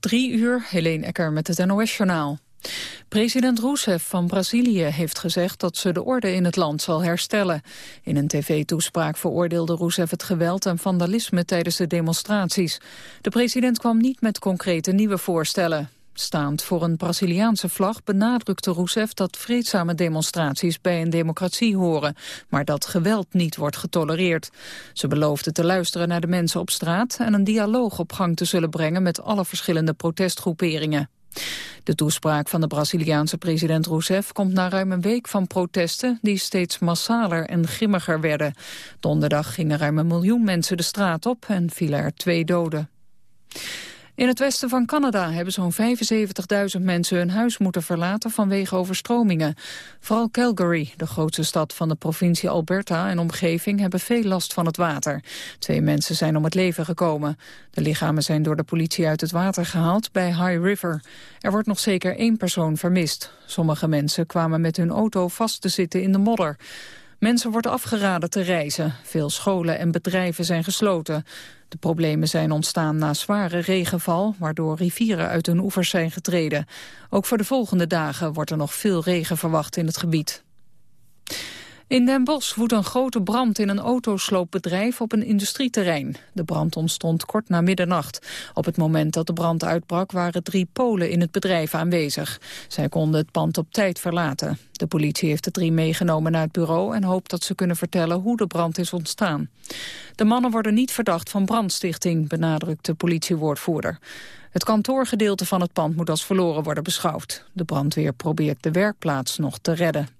Drie uur, Helene Ecker met het NOS-journaal. President Rousseff van Brazilië heeft gezegd dat ze de orde in het land zal herstellen. In een tv-toespraak veroordeelde Rousseff het geweld en vandalisme tijdens de demonstraties. De president kwam niet met concrete nieuwe voorstellen. Staand voor een Braziliaanse vlag benadrukte Rousseff dat vreedzame demonstraties bij een democratie horen, maar dat geweld niet wordt getolereerd. Ze beloofde te luisteren naar de mensen op straat en een dialoog op gang te zullen brengen met alle verschillende protestgroeperingen. De toespraak van de Braziliaanse president Rousseff komt na ruim een week van protesten die steeds massaler en grimmiger werden. Donderdag gingen ruim een miljoen mensen de straat op en vielen er twee doden. In het westen van Canada hebben zo'n 75.000 mensen hun huis moeten verlaten vanwege overstromingen. Vooral Calgary, de grootste stad van de provincie Alberta en omgeving, hebben veel last van het water. Twee mensen zijn om het leven gekomen. De lichamen zijn door de politie uit het water gehaald bij High River. Er wordt nog zeker één persoon vermist. Sommige mensen kwamen met hun auto vast te zitten in de modder. Mensen wordt afgeraden te reizen. Veel scholen en bedrijven zijn gesloten. De problemen zijn ontstaan na zware regenval... waardoor rivieren uit hun oevers zijn getreden. Ook voor de volgende dagen wordt er nog veel regen verwacht in het gebied. In Den Bosch woedt een grote brand in een autosloopbedrijf op een industrieterrein. De brand ontstond kort na middernacht. Op het moment dat de brand uitbrak waren drie Polen in het bedrijf aanwezig. Zij konden het pand op tijd verlaten. De politie heeft de drie meegenomen naar het bureau en hoopt dat ze kunnen vertellen hoe de brand is ontstaan. De mannen worden niet verdacht van brandstichting, benadrukt de politiewoordvoerder. Het kantoorgedeelte van het pand moet als verloren worden beschouwd. De brandweer probeert de werkplaats nog te redden.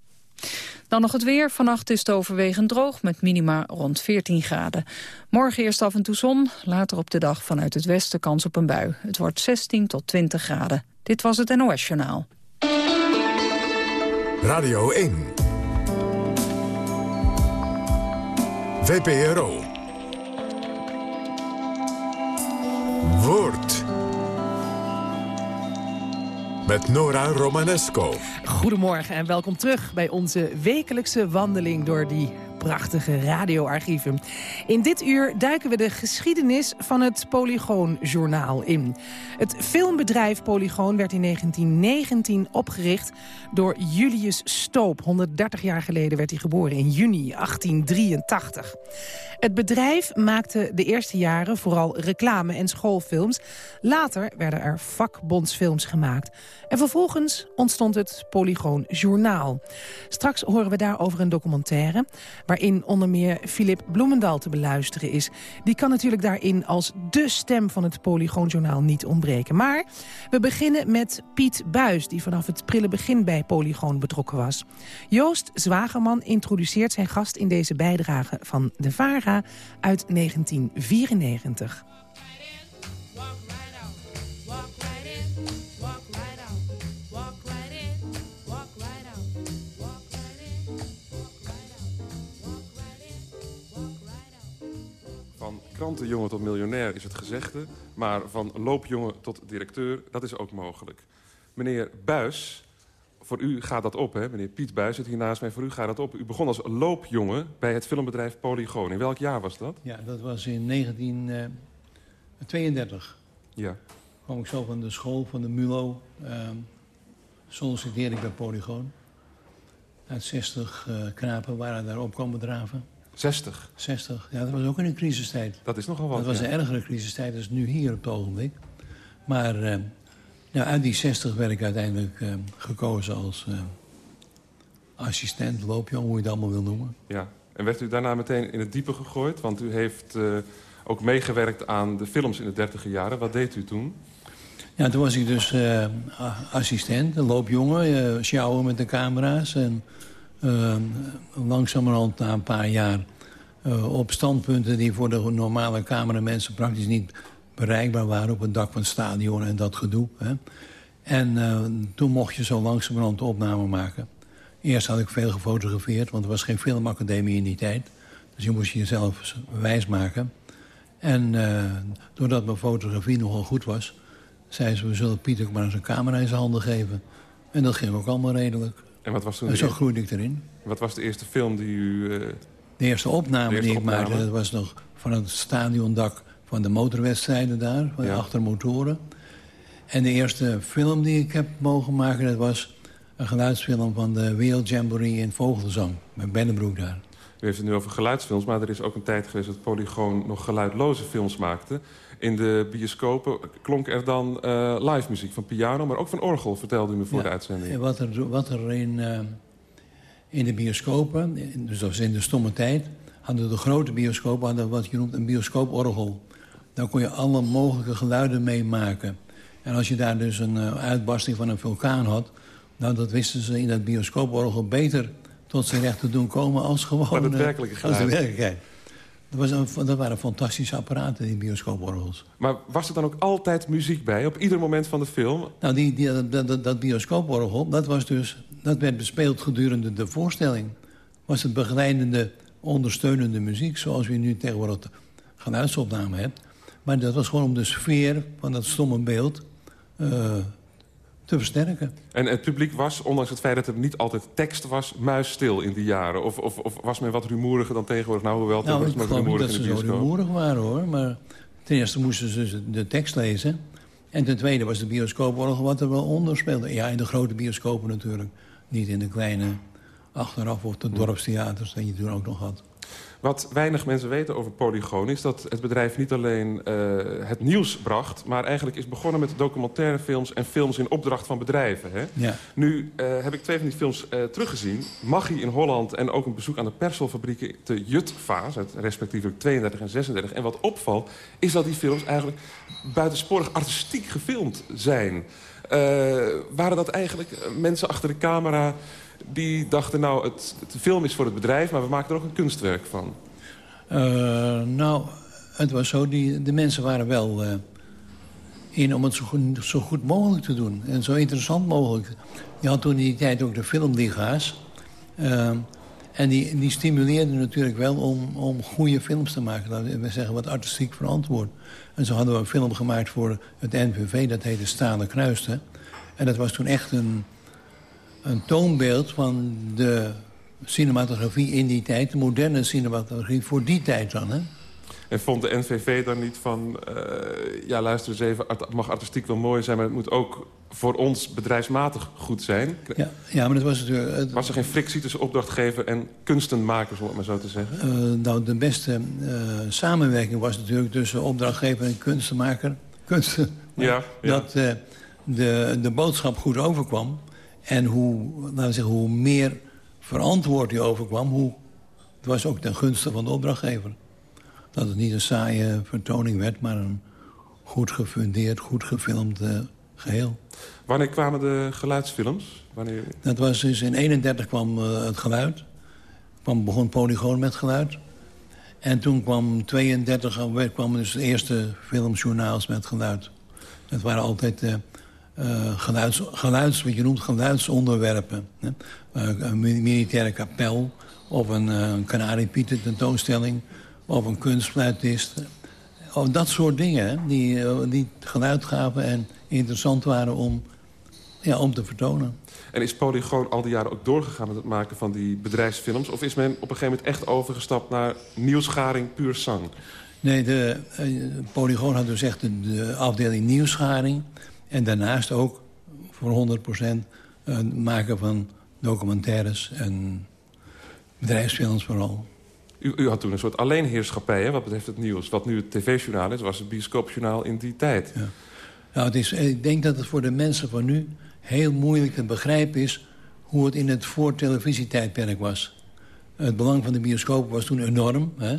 Dan nog het weer. Vannacht is het overwegend droog met minima rond 14 graden. Morgen eerst af en toe zon, later op de dag vanuit het westen kans op een bui. Het wordt 16 tot 20 graden. Dit was het NOS Journaal. Radio 1. VPRO. Woord met Nora Romanesco. Goedemorgen en welkom terug bij onze wekelijkse wandeling door die prachtige radioarchieven. In dit uur duiken we de geschiedenis van het Polygoon-journaal in. Het filmbedrijf Polygoon werd in 1919 opgericht door Julius Stoop. 130 jaar geleden werd hij geboren, in juni 1883. Het bedrijf maakte de eerste jaren vooral reclame- en schoolfilms. Later werden er vakbondsfilms gemaakt. En vervolgens ontstond het Polygoon Journaal. Straks horen we daarover een documentaire... waarin onder meer Philip Bloemendal te beluisteren is. Die kan natuurlijk daarin als de stem van het Polygoon Journaal niet ontbreken. Maar we beginnen met Piet Buis... die vanaf het prille begin bij Polygoon betrokken was. Joost Zwagerman introduceert zijn gast in deze bijdrage van de VARA uit 1994. Krantenjongen tot miljonair is het gezegde... maar van loopjongen tot directeur, dat is ook mogelijk. Meneer Buis, voor u gaat dat op, hè? Meneer Piet Buis zit hier naast mij, voor u gaat dat op. U begon als loopjongen bij het filmbedrijf Polygoon. In welk jaar was dat? Ja, dat was in 1932. Eh, ja. kwam ik zo van de school, van de MULO. Uh, solliciteerde ik bij Polygoon. Uit 60 uh, knapen waren daar op komen draven. 60? 60, ja, dat was ook in een crisistijd. Dat is nogal wat, Dat was een ergere crisistijd dan nu hier op het ogenblik. Maar uh, nou, uit die 60 werd ik uiteindelijk uh, gekozen als uh, assistent, loopjong, hoe je het allemaal wil noemen. Ja, en werd u daarna meteen in het diepe gegooid? Want u heeft ook meegewerkt aan de films in de dertiger jaren. Wat deed u toen? Ja, toen was ik dus assistent, een loopjongen, sjouwen met de camera's... en langzamerhand na een paar jaar uh, op standpunten... die voor de normale cameramensen praktisch niet bereikbaar waren... op het dak van het stadion en dat gedoe. Hè. En uh, toen mocht je zo langzamerhand de opname maken. Eerst had ik veel gefotografeerd, want er was geen filmacademie in die tijd. Dus je moest jezelf wijsmaken. En uh, doordat mijn fotografie nogal goed was... zei ze, we zullen Pieter maar eens een camera in zijn handen geven. En dat ging ook allemaal redelijk. En wat was toen en zo groeide ik erin. Wat was de eerste film die u... Uh... De eerste opname die ik maakte, dat was nog van het stadiondak van de motorwedstrijden daar, van ja. achter motoren. En de eerste film die ik heb mogen maken... dat was een geluidsfilm van de Wereld Jamboree in Vogelzang. Met Bennebroek daar. U heeft het nu over geluidsfilms, maar er is ook een tijd geweest... dat Polygoon nog geluidloze films maakte. In de bioscopen klonk er dan uh, live muziek van piano... maar ook van orgel, vertelde u me voor de uitzending. Wat er, wat er in, uh, in de bioscopen, dus dat was in de stomme tijd... hadden de grote bioscopen hadden wat je noemt een bioscooporgel. Daar kon je alle mogelijke geluiden mee maken. En als je daar dus een uh, uitbarsting van een vulkaan had... nou, dat wisten ze in dat bioscooporgel beter tot zijn recht te doen komen als gewoon... Maar de werkelijke als de werkelijkheid. Dat, was een, dat waren fantastische apparaten, die bioscooporgels. Maar was er dan ook altijd muziek bij, op ieder moment van de film? Nou, die, die, dat, dat, dat bioscooporgel, dat, was dus, dat werd bespeeld gedurende de voorstelling. Was het begeleidende, ondersteunende muziek... zoals we nu tegenwoordig geluidsopname hebben. Maar dat was gewoon om de sfeer van dat stomme beeld... Uh, te versterken. En het publiek was, ondanks het feit dat er niet altijd tekst was... muisstil in die jaren? Of, of, of was men wat rumoeriger dan tegenwoordig? Nou, hoewel nou, het was rumoerig dat ze zo rumoerig waren, hoor. Maar ten eerste moesten ze dus de tekst lezen. En ten tweede was de bioscooporgel wat er wel onder speelde. Ja, in de grote bioscopen natuurlijk. Niet in de kleine achteraf of de dorpstheaters dat je toen ook nog had. Wat weinig mensen weten over Polygoon is dat het bedrijf niet alleen uh, het nieuws bracht... maar eigenlijk is begonnen met documentaire films en films in opdracht van bedrijven. Hè? Ja. Nu uh, heb ik twee van die films uh, teruggezien. Maggie in Holland en ook een bezoek aan de Persolfabrieken te Jutvaas... respectievelijk 32 en 36. En wat opvalt is dat die films eigenlijk buitensporig artistiek gefilmd zijn. waren dat eigenlijk mensen achter de camera die dachten, nou, het, film is voor het bedrijf... maar we maken er ook een kunstwerk van. Uh, nou, het was zo, die, de mensen waren wel uh, in om het zo goed, mogelijk te doen. En zo interessant mogelijk. Je had toen in die tijd ook de filmliga's. Uh, en die, die stimuleerden natuurlijk wel om, om goede films te maken. We zeggen, wat artistiek verantwoord. En zo hadden we een film gemaakt voor het NVV, dat heette Stalen Kruisten. En dat was toen echt een een toonbeeld van de cinematografie in die tijd. De moderne cinematografie voor die tijd dan, hè? En vond de NVV dan niet van... Uh, ja, luister eens even, het mag artistiek wel mooi zijn... maar het moet ook voor ons bedrijfsmatig goed zijn? Ja, ja maar dat was natuurlijk... Het... Was er geen frictie tussen opdrachtgever en kunstenmakers, om het maar zo te zeggen? Uh, nou, de beste uh, samenwerking was natuurlijk tussen opdrachtgever en kunstenmaker. Kunsten, ja, ja. Dat de, de boodschap goed overkwam. En hoe, laten we zeggen, hoe meer verantwoord hij overkwam... hoe het was ook ten gunste van de opdrachtgever. Dat het niet een saaie vertoning werd, maar een goed gefundeerd, goed gefilmd uh, geheel. Wanneer kwamen de geluidsfilms? Wanneer... Dat was dus in 31 kwam uh, het geluid. Kwam, begon Polygoon met geluid. En toen kwam 32 kwam dus de eerste filmjournaals met geluid. Dat waren altijd... Uh, uh, geluids, geluids, wat je noemt geluidsonderwerpen. Hè? Uh, een militaire kapel of een, uh, kanariepieter tentoonstelling of een kunstfluitist. Of dat soort dingen die, die geluid gaven en interessant waren om, ja, om te vertonen. En is Polygoon al die jaren ook doorgegaan met het maken van die bedrijfsfilms? Of is men op een gegeven moment echt overgestapt naar nieuwsgaring puur zang? Nee, de, Polygoon had dus echt de, de afdeling nieuwsgaring... En daarnaast ook voor 100% uh, maken van documentaires en bedrijfsfilms vooral. U, u, had toen een soort alleenheerschappij hè, wat betreft het nieuws. Wat nu het tv-journaal is, was het bioscoopjournaal in die tijd. Ja. Nou, het is, ik denk dat het voor de mensen van nu heel moeilijk te begrijpen is... hoe het in het voor-televisietijdperk was. Het belang van de bioscoop was toen enorm. Hè?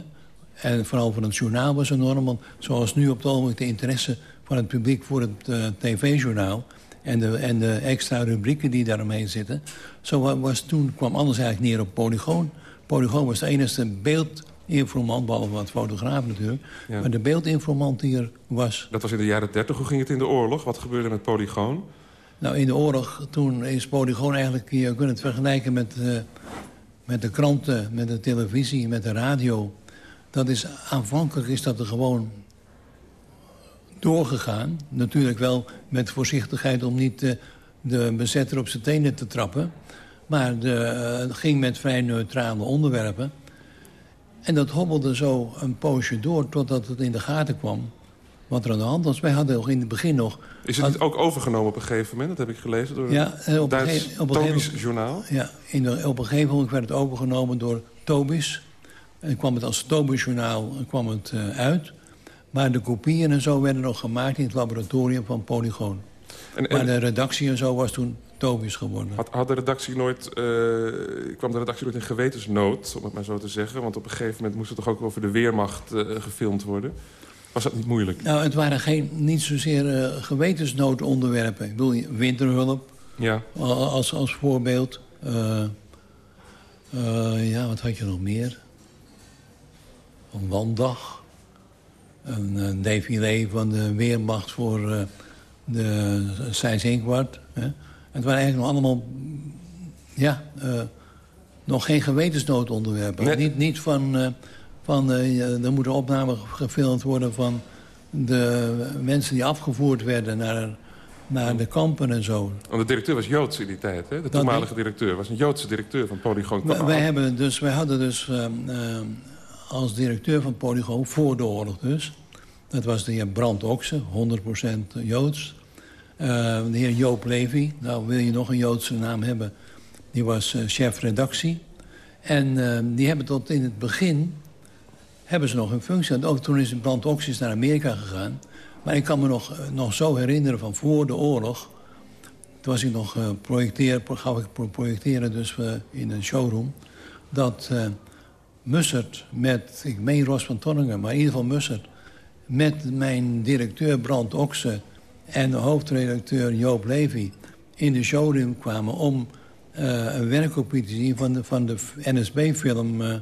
En vooral van het journaal was enorm. Want zoals nu op het ogenblik de interesse van het publiek voor het uh, tv-journaal... En de, en de extra rubrieken die daaromheen zitten. Zo was, toen kwam alles eigenlijk neer op Polygoon. Polygoon was de enige beeldinformant, behalve wat fotograaf natuurlijk... maar de beeldinformant die er was. Dat was in de jaren 30. Hoe ging het in de oorlog? Wat gebeurde met Polygoon? Nou, in de oorlog, toen is Polygoon eigenlijk... je kunt het vergelijken met, uh, met de kranten, met de televisie, met de radio. Dat is, aanvankelijk is dat er gewoon doorgegaan. Natuurlijk wel met voorzichtigheid om niet de, de bezetter op zijn tenen te trappen. Maar de, het ging met vrij neutrale onderwerpen. En dat hobbelde zo een poosje door totdat het in de gaten kwam... wat er aan de hand was. Wij hadden ook in het begin nog... Is het niet ook overgenomen op een gegeven moment? Dat heb ik gelezen door Ja, een op een Duits op een gegeven- journaal. Ja, in de, op een gegeven moment werd het overgenomen door Tobis. En kwam het als Tobis-journaal kwam het eh, uit. Maar de kopieën en zo werden nog gemaakt in het laboratorium van Polygoon. En, Maar de redactie en zo was toen Tobis geworden. had, had de redactie nooit, eh, kwam de redactie nooit in gewetensnood, om het maar zo te zeggen? Want op een gegeven moment moest het toch ook over de Weermacht eh, gefilmd worden? Was dat niet moeilijk? Nou, het waren geen, niet zozeer eh, gewetensnoodonderwerpen. Ik bedoel, winterhulp Ja. als, als voorbeeld. Ja, wat had je nog meer? Een wanddag. Een, eh, défilé van de Weermacht voor eh, de Seyss-Inquart. hè. Het waren eigenlijk nog allemaal... Ja, eh, nog geen gewetensnoodonderwerpen. Nee. Niet, niet van... van er moeten opnamen gefilmd worden van de mensen die afgevoerd werden naar, naar de kampen en zo. Want de directeur was Joods in die tijd, hè? De toenmalige directeur was een Joodse directeur van Polygoon. Wij, wij, hebben dus, wij hadden dus ehm, ehm, als directeur van Polygoon, voor de oorlog dus... dat was de heer Brand Okse, 100% Joods. Eh, de heer Joop Levy, nou wil je nog een Joodse naam hebben... die was eh, chef redactie. En ehm, die hebben tot in het begin hebben ze nog een functie. Ook toen is Brand Okse is naar Amerika gegaan. Maar ik kan me nog, eh, nog zo herinneren van voor de oorlog... Toen was ik nog eh projecteer, gaf ik pro- projecteren dus eh, in een showroom... dat eh Mussert met, ik meen Ros van Tonningen... maar in ieder geval Mussert... met mijn directeur Brand Okse en de hoofdredacteur Joop Levy... in de showroom kwamen om eh, een werkkopie te zien... van de, van de NSB-film eh,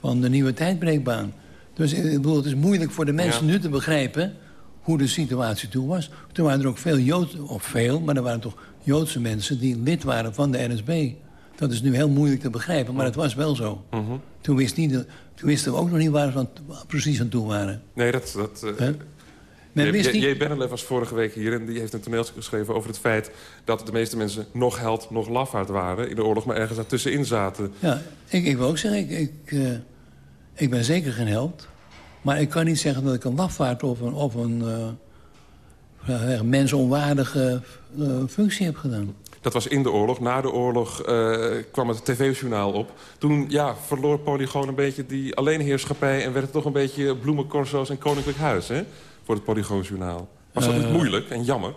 van de Nieuwe Tijdbreekbaan. Dus ik bedoel, het is moeilijk voor de mensen Ja. nu te begrijpen hoe de situatie toen was. Toen waren er ook veel Joodse, of veel, maar er waren toch Joodse mensen... die lid waren van de NSB. Dat is nu heel moeilijk te begrijpen, maar het was wel zo. Mhm. Toen, wist niet, toen wisten we ook nog niet waar we precies aan toe waren. Nee, dat... dat eh, J- was vorige week hier en die heeft een toneelstuk geschreven over het feit... dat de meeste mensen nog held, nog lafaard waren in de oorlog... maar ergens daartussenin zaten. Ja, ik, ik wil ook zeggen, ik, ik, eh, ik ben zeker geen held. Maar ik kan niet zeggen dat ik een lafaard of een, of een ja, mensonwaardige functie heb gedaan. Dat was in de oorlog. Na de oorlog eh, kwam het tv-journaal op. Toen ja, verloor Polygoon een beetje die alleenheerschappij... en werd het toch een beetje bloemencorso's en koninklijk huis, hè? Voor het Polygoonjournaal. Was dat niet Eh. moeilijk en jammer?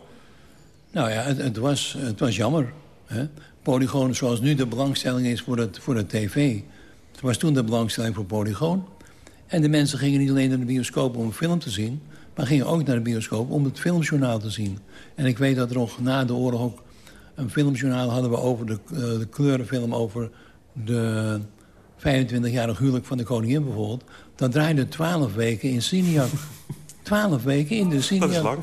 Nou ja, het, het, was, het was jammer. Hè? Polygoon zoals nu de belangstelling is voor het, voor het tv. Het was toen de belangstelling voor Polygoon. En de mensen gingen niet alleen naar de bioscoop om een film te zien... maar gingen ook naar de bioscoop om het filmjournaal te zien. En ik weet dat er nog na de oorlog ook een filmjournaal hadden we over de, eh, de kleurenfilm... over de 25-jarig huwelijk van de koningin bijvoorbeeld. Dat draaide 12 weken in Siniak. 12 weken in de Dat Siniak. is lang.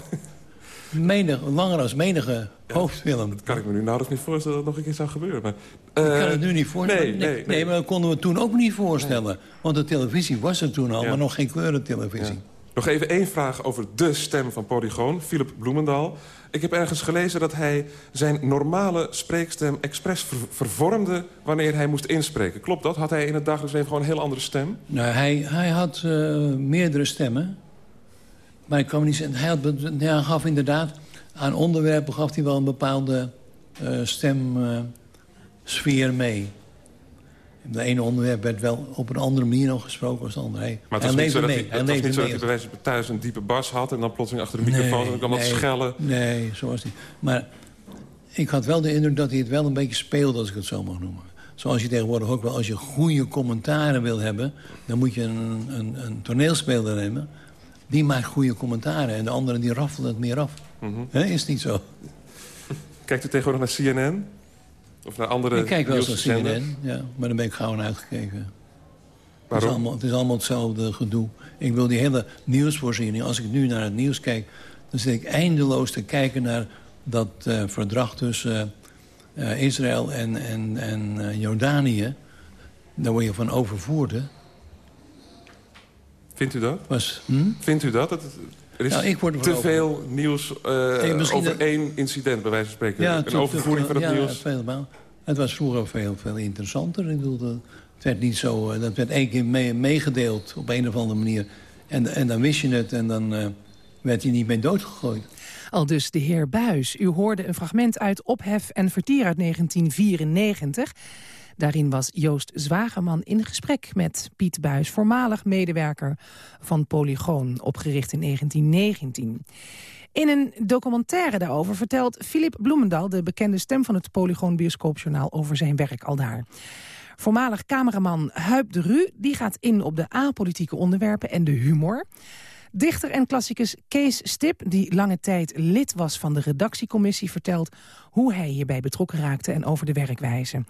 Menig, langer als menige hoofdfilm. Dat kan ik me nu nauwelijks niet voorstellen dat nog een keer zou gebeuren. Maar, Ik eh, kan het nu niet voorstellen. nee, nee, nee. maar dat konden we toen ook niet voorstellen. Want de televisie was er toen al, Ja. maar nog geen kleurentelevisie. Nog even één vraag over de stem van Polygoon, Philip Bloemendaal. Ik heb ergens gelezen dat hij zijn normale spreekstem expres ver- vervormde... wanneer hij moest inspreken. Klopt dat? Had hij in het dagelijks leven gewoon een heel andere stem? Nou, hij, hij had eh, meerdere stemmen. Maar ik me niet. Hij, had, hij gaf inderdaad... aan onderwerpen gaf hij wel een bepaalde eh stemsfeer mee. De ene onderwerp werd wel op een andere manier nog gesproken als de andere. Hij, Maar het was niet zo dat mee. hij, het was leefde niet zo dat mee. hij bij wijze van thuis een diepe bas had... en dan plotseling achter de microfoon en dan kwam dat nee, schellen. Nee, zo was hij. Maar ik had wel de indruk dat hij het wel een beetje speelde, als ik het zo mag noemen. Zoals je tegenwoordig ook wel, als je goede commentaren wil hebben... dan moet je een, een, een toneelspeler nemen. Die maakt goede commentaren en de anderen die raffelen het meer af. Mhm. Hè, is het niet zo? Kijkt u tegenwoordig naar CNN? Of naar andere ik kijk wel eens naar? CNN, ja, maar dan ben ik gauw naar uitgekeken. Het is, allemaal, het is allemaal hetzelfde gedoe. Ik wil die hele nieuwsvoorziening... als ik nu naar het nieuws kijk... dan zit ik eindeloos te kijken naar dat eh, verdrag tussen eh, Israël en, en, en eh, Jordanië. Daar word je van overvoerd, hè? Vindt u dat? Was, hm? Vindt u dat? Het- Er is Nou, ik word te veel nieuws eh, misschien over dat- één incident, bij wijze van spreken. Ja, een overvoering van het ja, nieuws. veel maar Het was vroeger veel, veel interessanter. Ik bedoel, dat- het werd niet zo... eh, Dat werd één keer mee- meegedeeld op een of andere manier. En, en dan wist je het en dan... eh, werd hij niet mee doodgegooid. Al dus de heer Buis. U hoorde een fragment uit Ophef en Vertier uit 1994. Daarin was Joost Zwageman in gesprek met Piet Buis... voormalig medewerker van Polygoon, opgericht in 1919. In een documentaire daarover vertelt Philip Bloemendal... de bekende stem van het Polygoon Bioscoopjournaal... over zijn werk al daar. Voormalig cameraman Huip de Ru die gaat in op de apolitieke onderwerpen en de humor. Dichter en klassicus Kees Stip, die lange tijd lid was van de redactiecommissie... vertelt hoe hij hierbij betrokken raakte en over de werkwijze.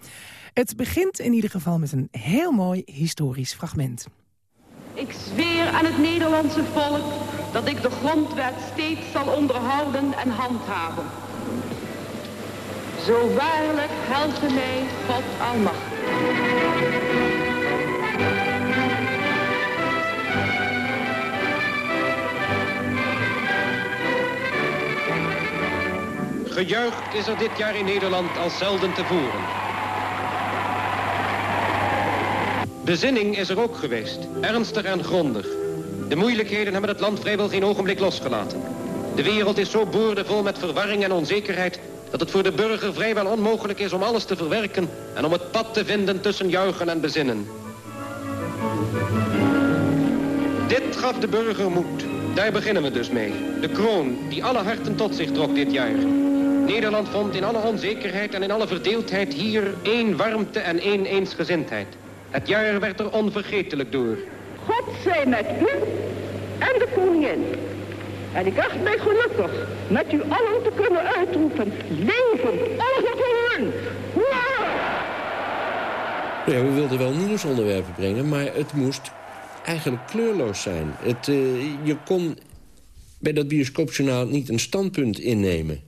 Het begint in ieder geval met een heel mooi historisch fragment. Ik zweer aan het Nederlandse volk dat ik de grondwet steeds zal onderhouden en handhaven. Zo waarlijk helpt mij God almachtig. Gejuicht is er dit jaar in Nederland als zelden tevoren. Bezinning is er ook geweest, ernstig en grondig. De moeilijkheden hebben het land vrijwel geen ogenblik losgelaten. De wereld is zo boordevol met verwarring en onzekerheid... dat het voor de burger vrijwel onmogelijk is om alles te verwerken... en om het pad te vinden tussen juichen en bezinnen. Dit gaf de burger moed. Daar beginnen we dus mee. De kroon die alle harten tot zich trok dit jaar. Nederland vond in alle onzekerheid en in alle verdeeldheid hier één warmte en één eensgezindheid. Het jaar werd er onvergetelijk door. God zij met u en de koningin. En ik acht mij gelukkig met u allen te kunnen uitroepen. Leven, ongehoorn! Ja, we wilden wel nieuwsonderwerpen brengen, maar het moest eigenlijk kleurloos zijn. Het, uh, je kon bij dat bioscoopjournaal niet een standpunt innemen.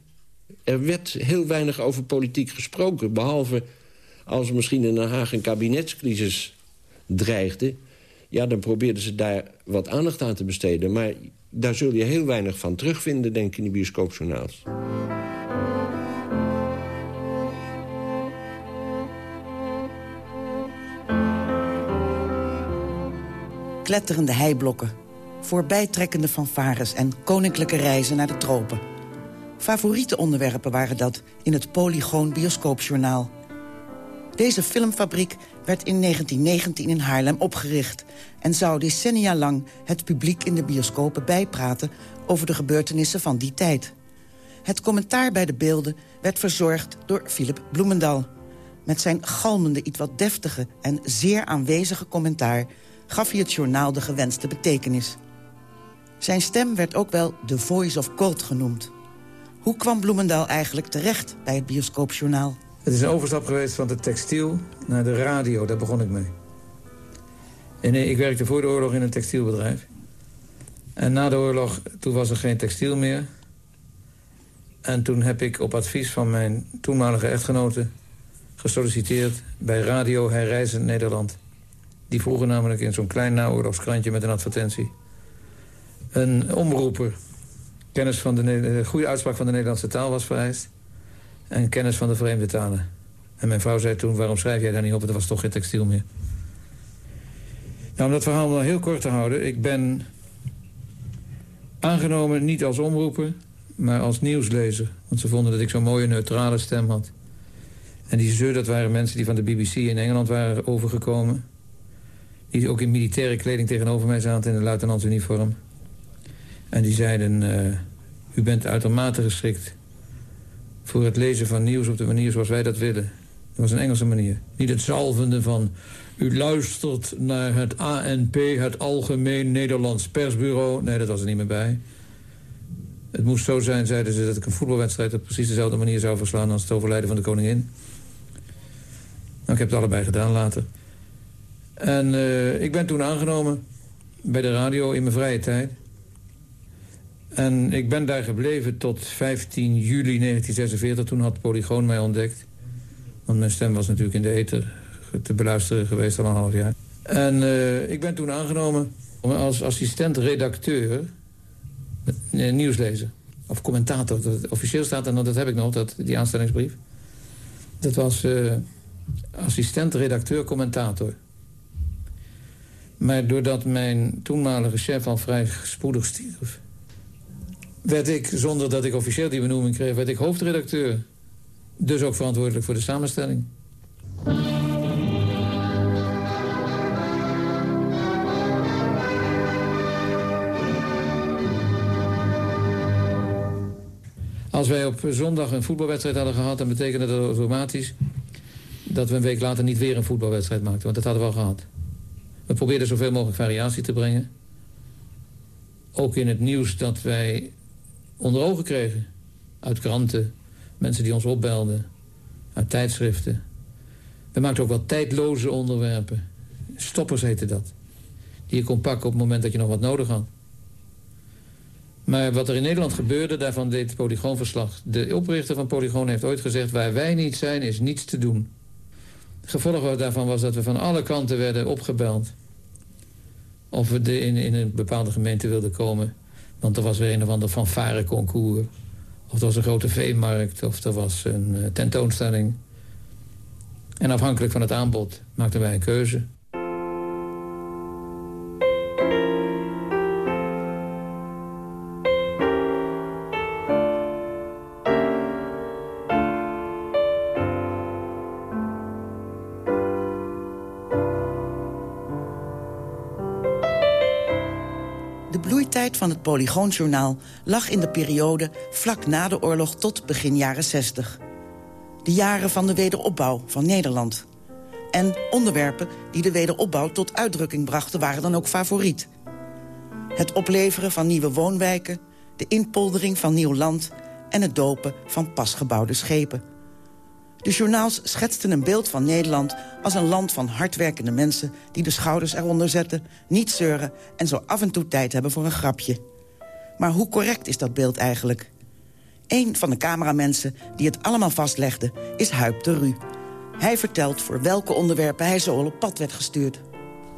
Er werd heel weinig over politiek gesproken, behalve als misschien in Den Haag een kabinetscrisis dreigde... ja, dan probeerden ze daar wat aandacht aan te besteden. Maar daar zul je heel weinig van terugvinden, denk ik, in de bioscoopjournaals. Kletterende heiblokken, voorbijtrekkende fanfares... en koninklijke reizen naar de tropen. Favoriete onderwerpen waren dat in het Polygoon Bioscoopjournaal... Deze filmfabriek werd in 1919 in Haarlem opgericht... en zou decennia lang het publiek in de bioscopen bijpraten... over de gebeurtenissen van die tijd. Het commentaar bij de beelden werd verzorgd door Philip Bloemendal. Met zijn galmende, iets wat deftige en zeer aanwezige commentaar... gaf hij het journaal de gewenste betekenis. Zijn stem werd ook wel The Voice of God genoemd. Hoe kwam Bloemendal eigenlijk terecht bij het bioscoopjournaal? Het is een overstap geweest van de textiel naar de radio. Daar begon ik mee. En ik werkte voor de oorlog in een textielbedrijf. En na de oorlog, toen was er geen textiel meer. En toen heb ik op advies van mijn toenmalige echtgenote... gesolliciteerd bij Radio Herreizen Nederland. Die vroegen namelijk in zo'n klein naoorlogskrantje met een advertentie... een omroeper, kennis van de, goede uitspraak van de Nederlandse taal was vereist en kennis van de vreemde talen. En mijn vrouw zei toen, waarom schrijf jij daar niet op? Er was toch geen textiel meer. Nou, om dat verhaal wel heel kort te houden. Ik ben aangenomen niet als omroeper, maar als nieuwslezer. Want ze vonden dat ik zo'n mooie neutrale stem had. En die ze, dat waren mensen die van de BBC in Engeland waren overgekomen. Die ook in militaire kleding tegenover mij zaten in een luitenantsuniform. En die zeiden, uh, u bent uitermate geschikt voor het lezen van nieuws op de manier zoals wij dat willen. Dat was een Engelse manier. Niet het zalvende van... u luistert naar het ANP, het Algemeen Nederlands Persbureau. Nee, dat was er niet meer bij. Het moest zo zijn, zeiden ze, dat ik een voetbalwedstrijd... op precies dezelfde manier zou verslaan als het overlijden van de koningin. Nou, ik heb het allebei gedaan later. En uh, ik ben toen aangenomen bij de radio in mijn vrije tijd. En ik ben daar gebleven tot 15 juli 1946. Toen had Polygoon mij ontdekt. Want mijn stem was natuurlijk in de ether te beluisteren geweest al een half jaar. En uh, ik ben toen aangenomen als assistent-redacteur uh, nieuwslezer. Of commentator. Dat officieel staat en dat heb ik nog, dat, die aanstellingsbrief. Dat was assistent-redacteur-commentator. Maar doordat mijn toenmalige chef al vrij spoedig stierf werd ik, zonder dat ik officieel die benoeming kreeg, werd ik hoofdredacteur. Dus ook verantwoordelijk voor de samenstelling. Als wij op zondag een voetbalwedstrijd hadden gehad... dan betekende dat automatisch dat we een week later niet weer een voetbalwedstrijd maakten. Want dat hadden we al gehad. We probeerden zoveel mogelijk variatie te brengen. Ook in het nieuws dat wij onder ogen kregen. Uit kranten, mensen die ons opbelden, uit tijdschriften. We maakten ook wel tijdloze onderwerpen. Stoppers heette dat. Die je kon pakken op het moment dat je nog wat nodig had. Maar wat er in Nederland gebeurde, daarvan deed Polygoonverslag. De oprichter van Polygoon heeft ooit gezegd... waar wij niet zijn, is niets te doen. Het gevolg daarvan was dat we van alle kanten werden opgebeld. Of we in, in een bepaalde gemeente wilden komen. Want er was weer een of ander fanfareconcours. Of er was een grote veemarkt. Of er was een uh, tentoonstelling. En afhankelijk van het aanbod maakten wij een keuze. Van het Polygoonjournaal lag in de periode vlak na de oorlog tot begin jaren 60. De jaren van de wederopbouw van Nederland. En onderwerpen die de wederopbouw tot uitdrukking brachten waren dan ook favoriet. Het opleveren van nieuwe woonwijken, de inpoldering van nieuw land... en het dopen van pasgebouwde schepen. De journaals schetsten een beeld van Nederland als een land van hardwerkende mensen... die de schouders eronder zetten, niet zeuren... en zo af en toe tijd hebben voor een grapje. Maar hoe correct is dat beeld eigenlijk? Een van de cameramensen die het allemaal vastlegde is Huip de Ru. Hij vertelt voor welke onderwerpen hij zo op pad werd gestuurd.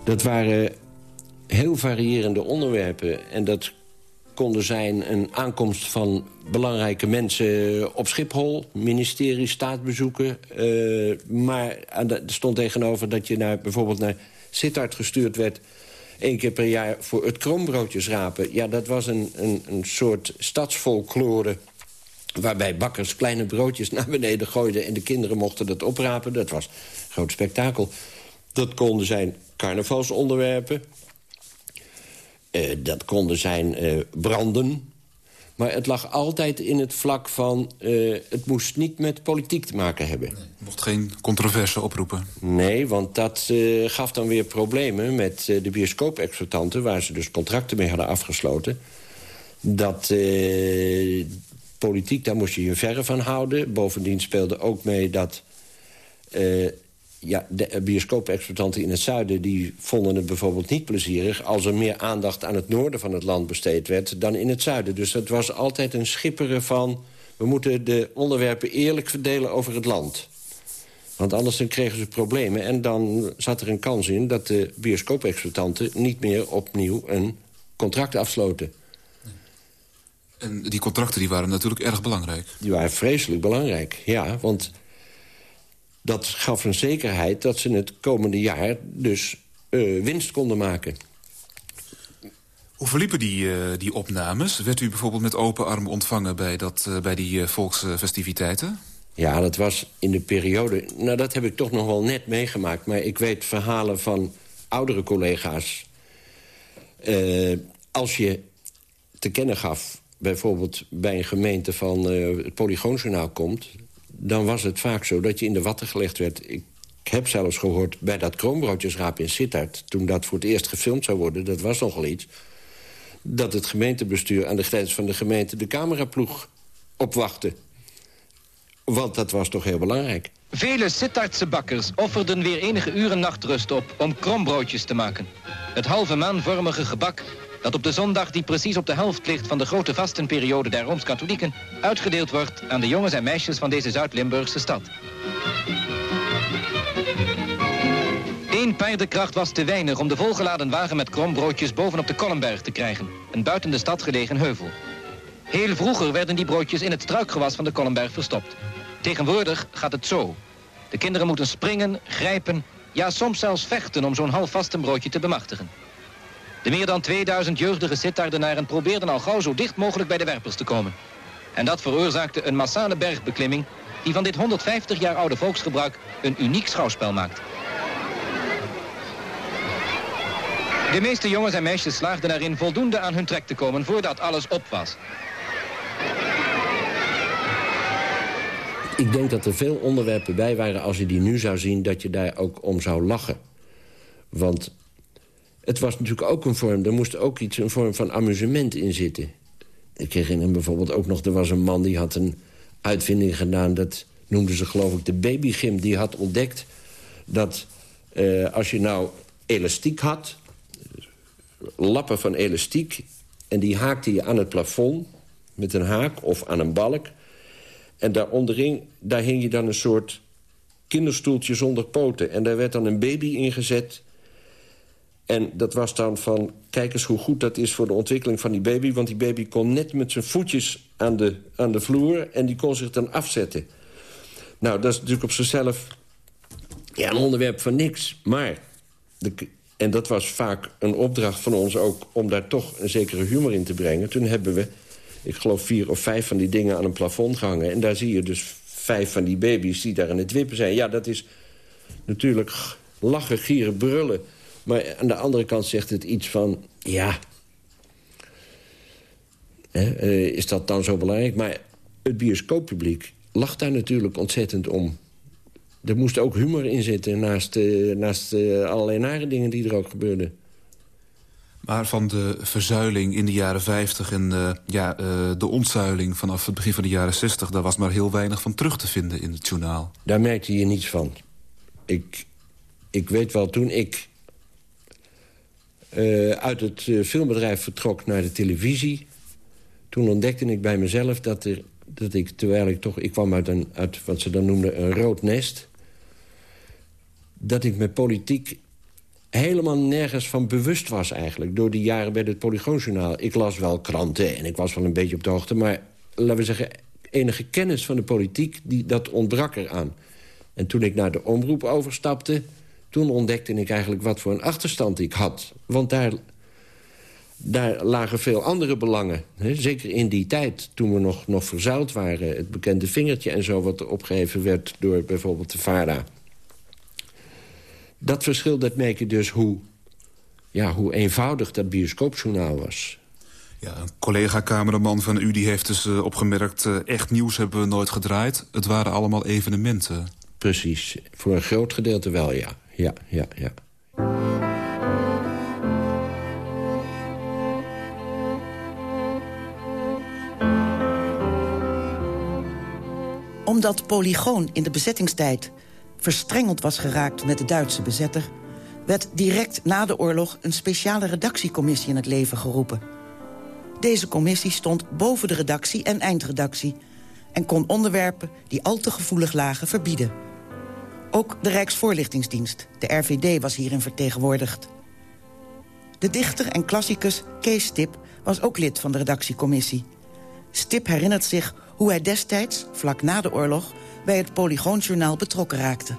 Dat waren heel variërende onderwerpen. En dat konden zijn een aankomst van belangrijke mensen op Schiphol... ministerie, staatsbezoeken. Uh, maar er stond tegenover dat je naar, bijvoorbeeld naar Sittard gestuurd werd... één keer per jaar voor het krombroodjes rapen. Ja, dat was een, een, een soort stadsfolklore waarbij bakkers kleine broodjes naar beneden gooiden... en de kinderen mochten dat oprapen. Dat was een groot spektakel. Dat konden zijn carnavalsonderwerpen. Uh, dat konden zijn uh, branden. Maar het lag altijd in het vlak van... Uh, het moest niet met politiek te maken hebben. Nee, mocht geen controverse oproepen. Nee, want dat gaf dan weer problemen met de bioscoop-exploitanten... waar ze dus contracten mee hadden afgesloten. Dat politiek, daar moest je je verre van houden. Bovendien speelde ook mee dat ja, de bioscoop-exploitanten in het zuiden... die vonden het bijvoorbeeld niet plezierig... als er meer aandacht aan het noorden van het land besteed werd... dan in het zuiden. Dus het was altijd een schipperen van... we moeten de onderwerpen eerlijk verdelen over het land. Want anders dan kregen ze problemen. En dan zat er een kans in dat de bioscoop-exploitanten... niet meer opnieuw een contract afsloten. En die contracten die waren natuurlijk erg belangrijk. Die waren vreselijk belangrijk, ja. Want dat gaf een zekerheid dat ze het komende jaar dus uh, winst konden maken. Hoe verliepen die, uh, die opnames? Werd u bijvoorbeeld met open armen ontvangen bij, dat, uh, bij die volksfestiviteiten? Ja, dat was in de periode... Nou, dat heb ik toch nog wel net meegemaakt. Maar ik weet verhalen van oudere collega's. als je te kennen gaf, bijvoorbeeld bij een gemeente van het Polygoonjournaal komt dan was het vaak zo dat je in de watten gelegd werd. Ik heb zelfs gehoord bij dat kroonbroodjesraap in Sittard... toen dat voor het eerst gefilmd zou worden, dat was nogal iets... dat het gemeentebestuur aan de grens van de gemeente... de cameraploeg opwachtte. Want dat was toch heel belangrijk. Vele Sittardse bakkers offerden weer enige uren nachtrust op... om krombroodjes te maken. Het halve maanvormige gebak dat op de zondag die precies op de helft ligt van de grote vastenperiode der Rooms-Katholieken uitgedeeld wordt aan de jongens en meisjes van deze Zuid-Limburgse stad. Eén paardenkracht was te weinig om de volgeladen wagen met krombroodjes bovenop de Kollenberg te krijgen, een buiten de stad gelegen heuvel. Heel vroeger werden die broodjes in het struikgewas van de Kollenberg verstopt. Tegenwoordig gaat het zo. De kinderen moeten springen, grijpen, ja soms zelfs vechten om zo'n half broodje te bemachtigen. De meer dan 2000 jeugdige Sittardenaren probeerden al gauw zo dicht mogelijk bij de werpers te komen. En dat veroorzaakte een massale bergbeklimming die van dit 150 jaar oude volksgebruik een uniek schouwspel maakt. De meeste jongens en meisjes slaagden erin voldoende aan hun trek te komen voordat alles op was. Ik denk dat er veel onderwerpen bij waren als je die nu zou zien... dat je daar ook om zou lachen. Want het was natuurlijk ook een vorm... er moest ook iets, een vorm van amusement in zitten. Ik herinner me bijvoorbeeld ook nog... er was een man die had een uitvinding gedaan... dat noemden ze geloof ik de babygym. Die had ontdekt dat uh, als je nou elastiek had... lappen van elastiek... en die haakte je aan het plafond met een haak of aan een balk... en daaronderin, daar hing je dan een soort kinderstoeltje zonder poten. En daar werd dan een baby ingezet... En dat was dan van, kijk eens hoe goed dat is voor de ontwikkeling van die baby... want die baby kon net met zijn voetjes aan de, aan de vloer... en die kon zich dan afzetten. Nou, dat is natuurlijk op zichzelf ja, een onderwerp van niks. Maar, de, en dat was vaak een opdracht van ons ook... om daar toch een zekere humor in te brengen. Toen hebben we, ik geloof vier of vijf van die dingen aan een plafond gehangen. En daar zie je dus vijf van die baby's die daar aan het wippen zijn. Ja, dat is natuurlijk lachen, gieren, brullen... Maar aan de andere kant zegt het iets van... ja, hè, uh, is dat dan zo belangrijk? Maar het bioscooppubliek lacht daar natuurlijk ontzettend om. Er moest ook humor in zitten... naast, uh, naast uh, allerlei nare dingen die er ook gebeurden. Maar van de verzuiling in de jaren 50 en uh, ja, de ontzuiling vanaf het begin van de jaren 60... daar was maar heel weinig van terug te vinden in het journaal. Daar merkte je niets van. Ik, ik weet wel, toen ik uh, uit het uh, filmbedrijf vertrok naar de televisie... toen ontdekte ik bij mezelf dat, er, dat ik, terwijl ik toch... ik kwam uit, een, uit wat ze dan noemden een rood nest... dat ik met politiek helemaal nergens van bewust was eigenlijk... door die jaren bij het Polygoonjournaal. Ik las wel kranten en ik was wel een beetje op de hoogte... maar laten we zeggen, enige kennis van de politiek, die, dat ontbrak eraan. En toen ik naar de omroep overstapte toen ontdekte ik eigenlijk wat voor een achterstand ik had. Want daar, daar lagen veel andere belangen. Hè? Zeker in die tijd, toen we nog, nog verzuild waren. Het bekende vingertje en zo wat opgeheven werd door bijvoorbeeld de VARA. Dat verschil, dat merk je dus hoe, ja, hoe eenvoudig dat bioscoopjournaal was. Ja, een collega-cameraman van u die heeft dus uh, opgemerkt... Uh, echt nieuws hebben we nooit gedraaid. Het waren allemaal evenementen. Precies, voor een groot gedeelte wel, ja ja, ja, ja. Omdat Polygoon in de bezettingstijd verstrengeld was geraakt met de Duitse bezetter... werd direct na de oorlog een speciale redactiecommissie in het leven geroepen. Deze commissie stond boven de redactie en eindredactie... en kon onderwerpen die al te gevoelig lagen verbieden. Ook de Rijksvoorlichtingsdienst, de RVD, was hierin vertegenwoordigd. De dichter en klassicus Kees Stip was ook lid van de redactiecommissie. Stip herinnert zich hoe hij destijds, vlak na de oorlog... bij het Polygoonjournaal betrokken raakte.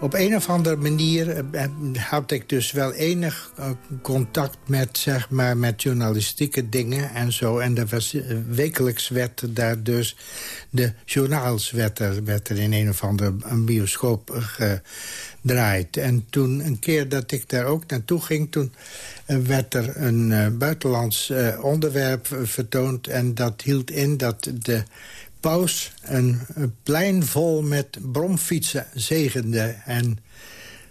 Op een of andere manier eh, eh, had ik dus wel enig eh, contact met, zeg maar, met journalistieke dingen en zo. En er was, wekelijks werd daar dus de journaals werd er, werd er in een of andere bioscoop gedraaid. En toen een keer dat ik daar ook naartoe ging, toen werd er een buitenlands onderwerp vertoond. En dat hield in dat de paus een, plein vol met bromfietsen zegende. En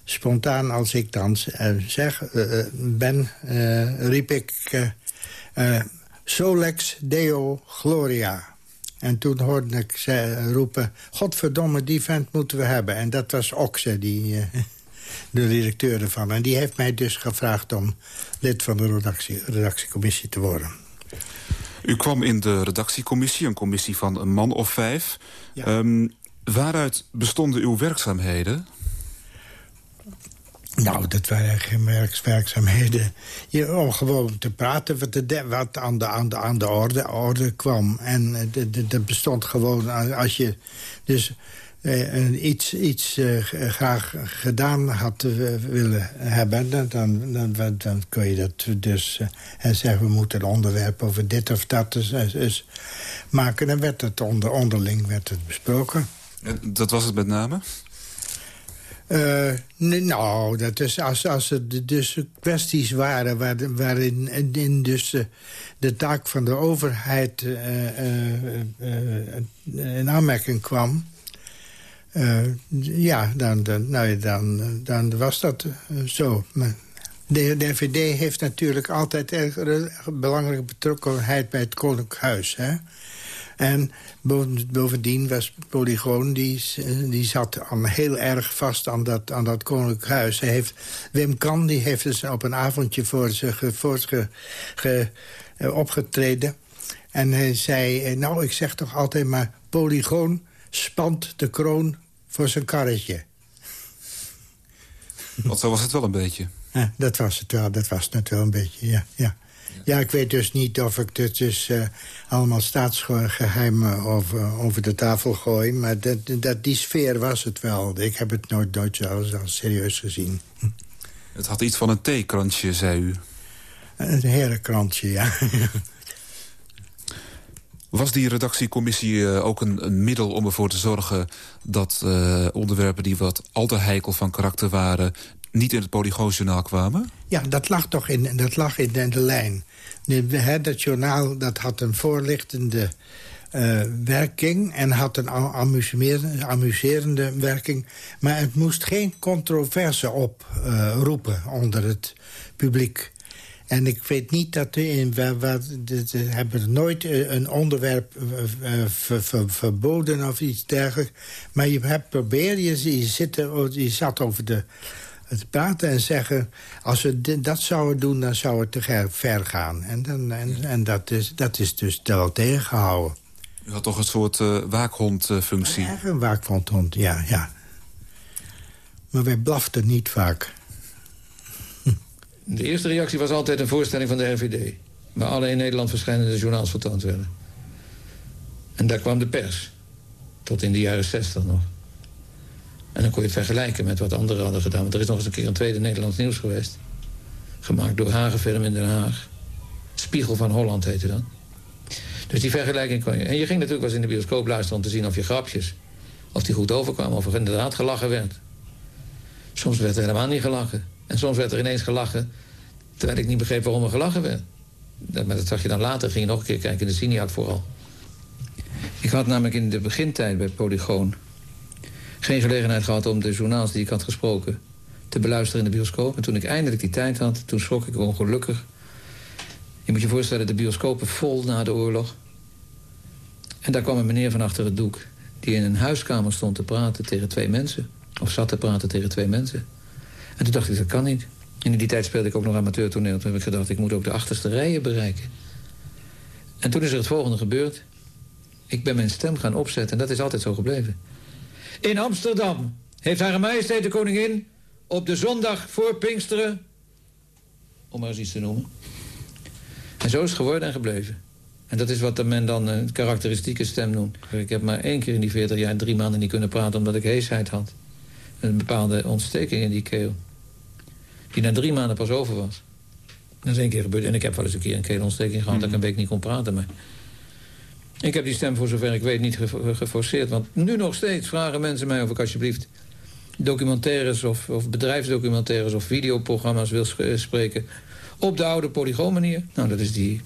spontaan als ik dan uh, zeg, uh, ben, uh, riep ik... Solex Deo Gloria. En toen hoorde ik ze roepen... Godverdomme, die vent moeten we hebben. En dat was Oxe, die, de directeur ervan. En die heeft mij dus gevraagd om lid van de redactie, redactiecommissie te worden. U kwam in de redactiecommissie, een commissie van een man of vijf. Ja. Um, waaruit bestonden uw werkzaamheden? Nou, dat waren geen werkzaamheden. Je, om gewoon te praten wat, de, wat aan, de, aan, de, aan de orde, orde kwam. En dat bestond gewoon als je... Dus uh, iets, iets uh, graag gedaan had willen hebben... dan, dan, dan, kun je dat dus en zeggen... we moeten een onderwerp over dit of dat dus, dus maken. Dan werd het onder, onderling werd het besproken. En dat was het met name? Uh, nou, dat is als, als er dus kwesties waren waar, waarin in dus, de taak van de overheid uh, in aanmerking kwam... ja, dan, dan, nou, dan, dan was dat zo. Maar de, de heeft natuurlijk altijd erg belangrijke betrokkenheid bij het Koninklijk Huis. Hè? En bovendien was Polygoon, die, die zat al heel erg vast aan dat, aan dat koninklijk huis. Hij heeft, Wim Kan die heeft dus op een avondje voor zich voor ge, eh, opgetreden. En hij zei, eh, nou, ik zeg toch altijd maar... Polygoon spant de kroon voor zijn karretje. Want zo was het wel een beetje. Ja, dat was het wel, dat was het wel een beetje, ja. ja. Ja, ik weet dus niet of ik dit dus uh, allemaal staatsgeheimen over, over de tafel gooi. Maar dat, dat, die sfeer was het wel. Ik heb het nooit, nooit zo serieus gezien. Het had iets van een theekrantje, zei u. Een herenkrantje, ja. Was die redactiecommissie uh, ook een, middel om ervoor te zorgen... dat uh, onderwerpen die wat al te heikel van karakter waren niet in het Polygoonjournaal kwamen? Ja, dat lag toch in, dat lag in de, lijn. Dat journaal dat had een voorlichtende uh, werking... en had een amuserende, amuserende werking. Maar het moest geen controverse oproepen onder het publiek. En ik weet niet dat in, we hebben nooit eh, een onderwerp verboden of iets dergelijks. Maar je hebt probeer je, je, zit, je zat over de het praten en zeggen... als we dat zouden doen, dan zou het te ver gaan. En, dan, en, en dat, is, dat is dus wel tegengehouden. U had toch een soort uh, waakhondfunctie? Een waakhondhond, ja, ja. Maar wij blaften niet vaak. De eerste reactie was altijd een voorstelling van de RVD... waar alle in Nederland verschillende journaals vertoond werden. En daar kwam de pers. Tot in de jaren zestig nog. En dan kon je het vergelijken met wat anderen hadden gedaan. Want er is nog eens een keer een tweede Nederlands nieuws geweest. Gemaakt door Hagenfilm in Den Haag. Spiegel van Holland heette dat. Dus die vergelijking kon je... En je ging natuurlijk wel eens in de bioscoop luisteren om te zien of je grapjes... of die goed overkwamen, of er inderdaad gelachen werd. Soms werd er helemaal niet gelachen. En soms werd er ineens gelachen... terwijl ik niet begreep waarom er gelachen werd. Dat, maar dat zag je dan later, ging je nog een keer kijken in de Cineac vooral. Ik had namelijk in de begintijd bij Polygoon geen gelegenheid gehad om de journaals die ik had gesproken... te beluisteren in de bioscoop. En toen ik eindelijk die tijd had, toen schrok ik ongelukkig. Je moet je voorstellen, de bioscopen vol na de oorlog. En daar kwam een meneer van achter het doek... die in een huiskamer stond te praten tegen twee mensen. Of zat te praten tegen twee mensen. En toen dacht ik, dat kan niet. En in die tijd speelde ik ook nog amateurtoneel. Toen heb ik gedacht, ik moet ook de achterste rijen bereiken. En toen is er het volgende gebeurd. Ik ben mijn stem gaan opzetten en dat is altijd zo gebleven. In Amsterdam heeft Hare Majesteit de Koningin op de zondag voor Pinksteren... om maar eens iets te noemen. En zo is het geworden en gebleven. En dat is wat men dan een karakteristieke stem noemt. Ik heb maar één keer in die 40 jaar drie maanden niet kunnen praten... omdat ik heesheid had. Een bepaalde ontsteking in die keel. Die na drie maanden pas over was. Dat is één keer gebeurd. En ik heb wel eens een keer een keelontsteking gehad... dat ik een week niet kon praten. Maar ik heb die stem voor zover ik weet niet geforceerd. Want nu nog steeds vragen mensen mij of ik alsjeblieft documentaires of, of bedrijfsdocumentaires of videoprogramma's wil spreken op de oude polygoonmanier. Nou, dat is die,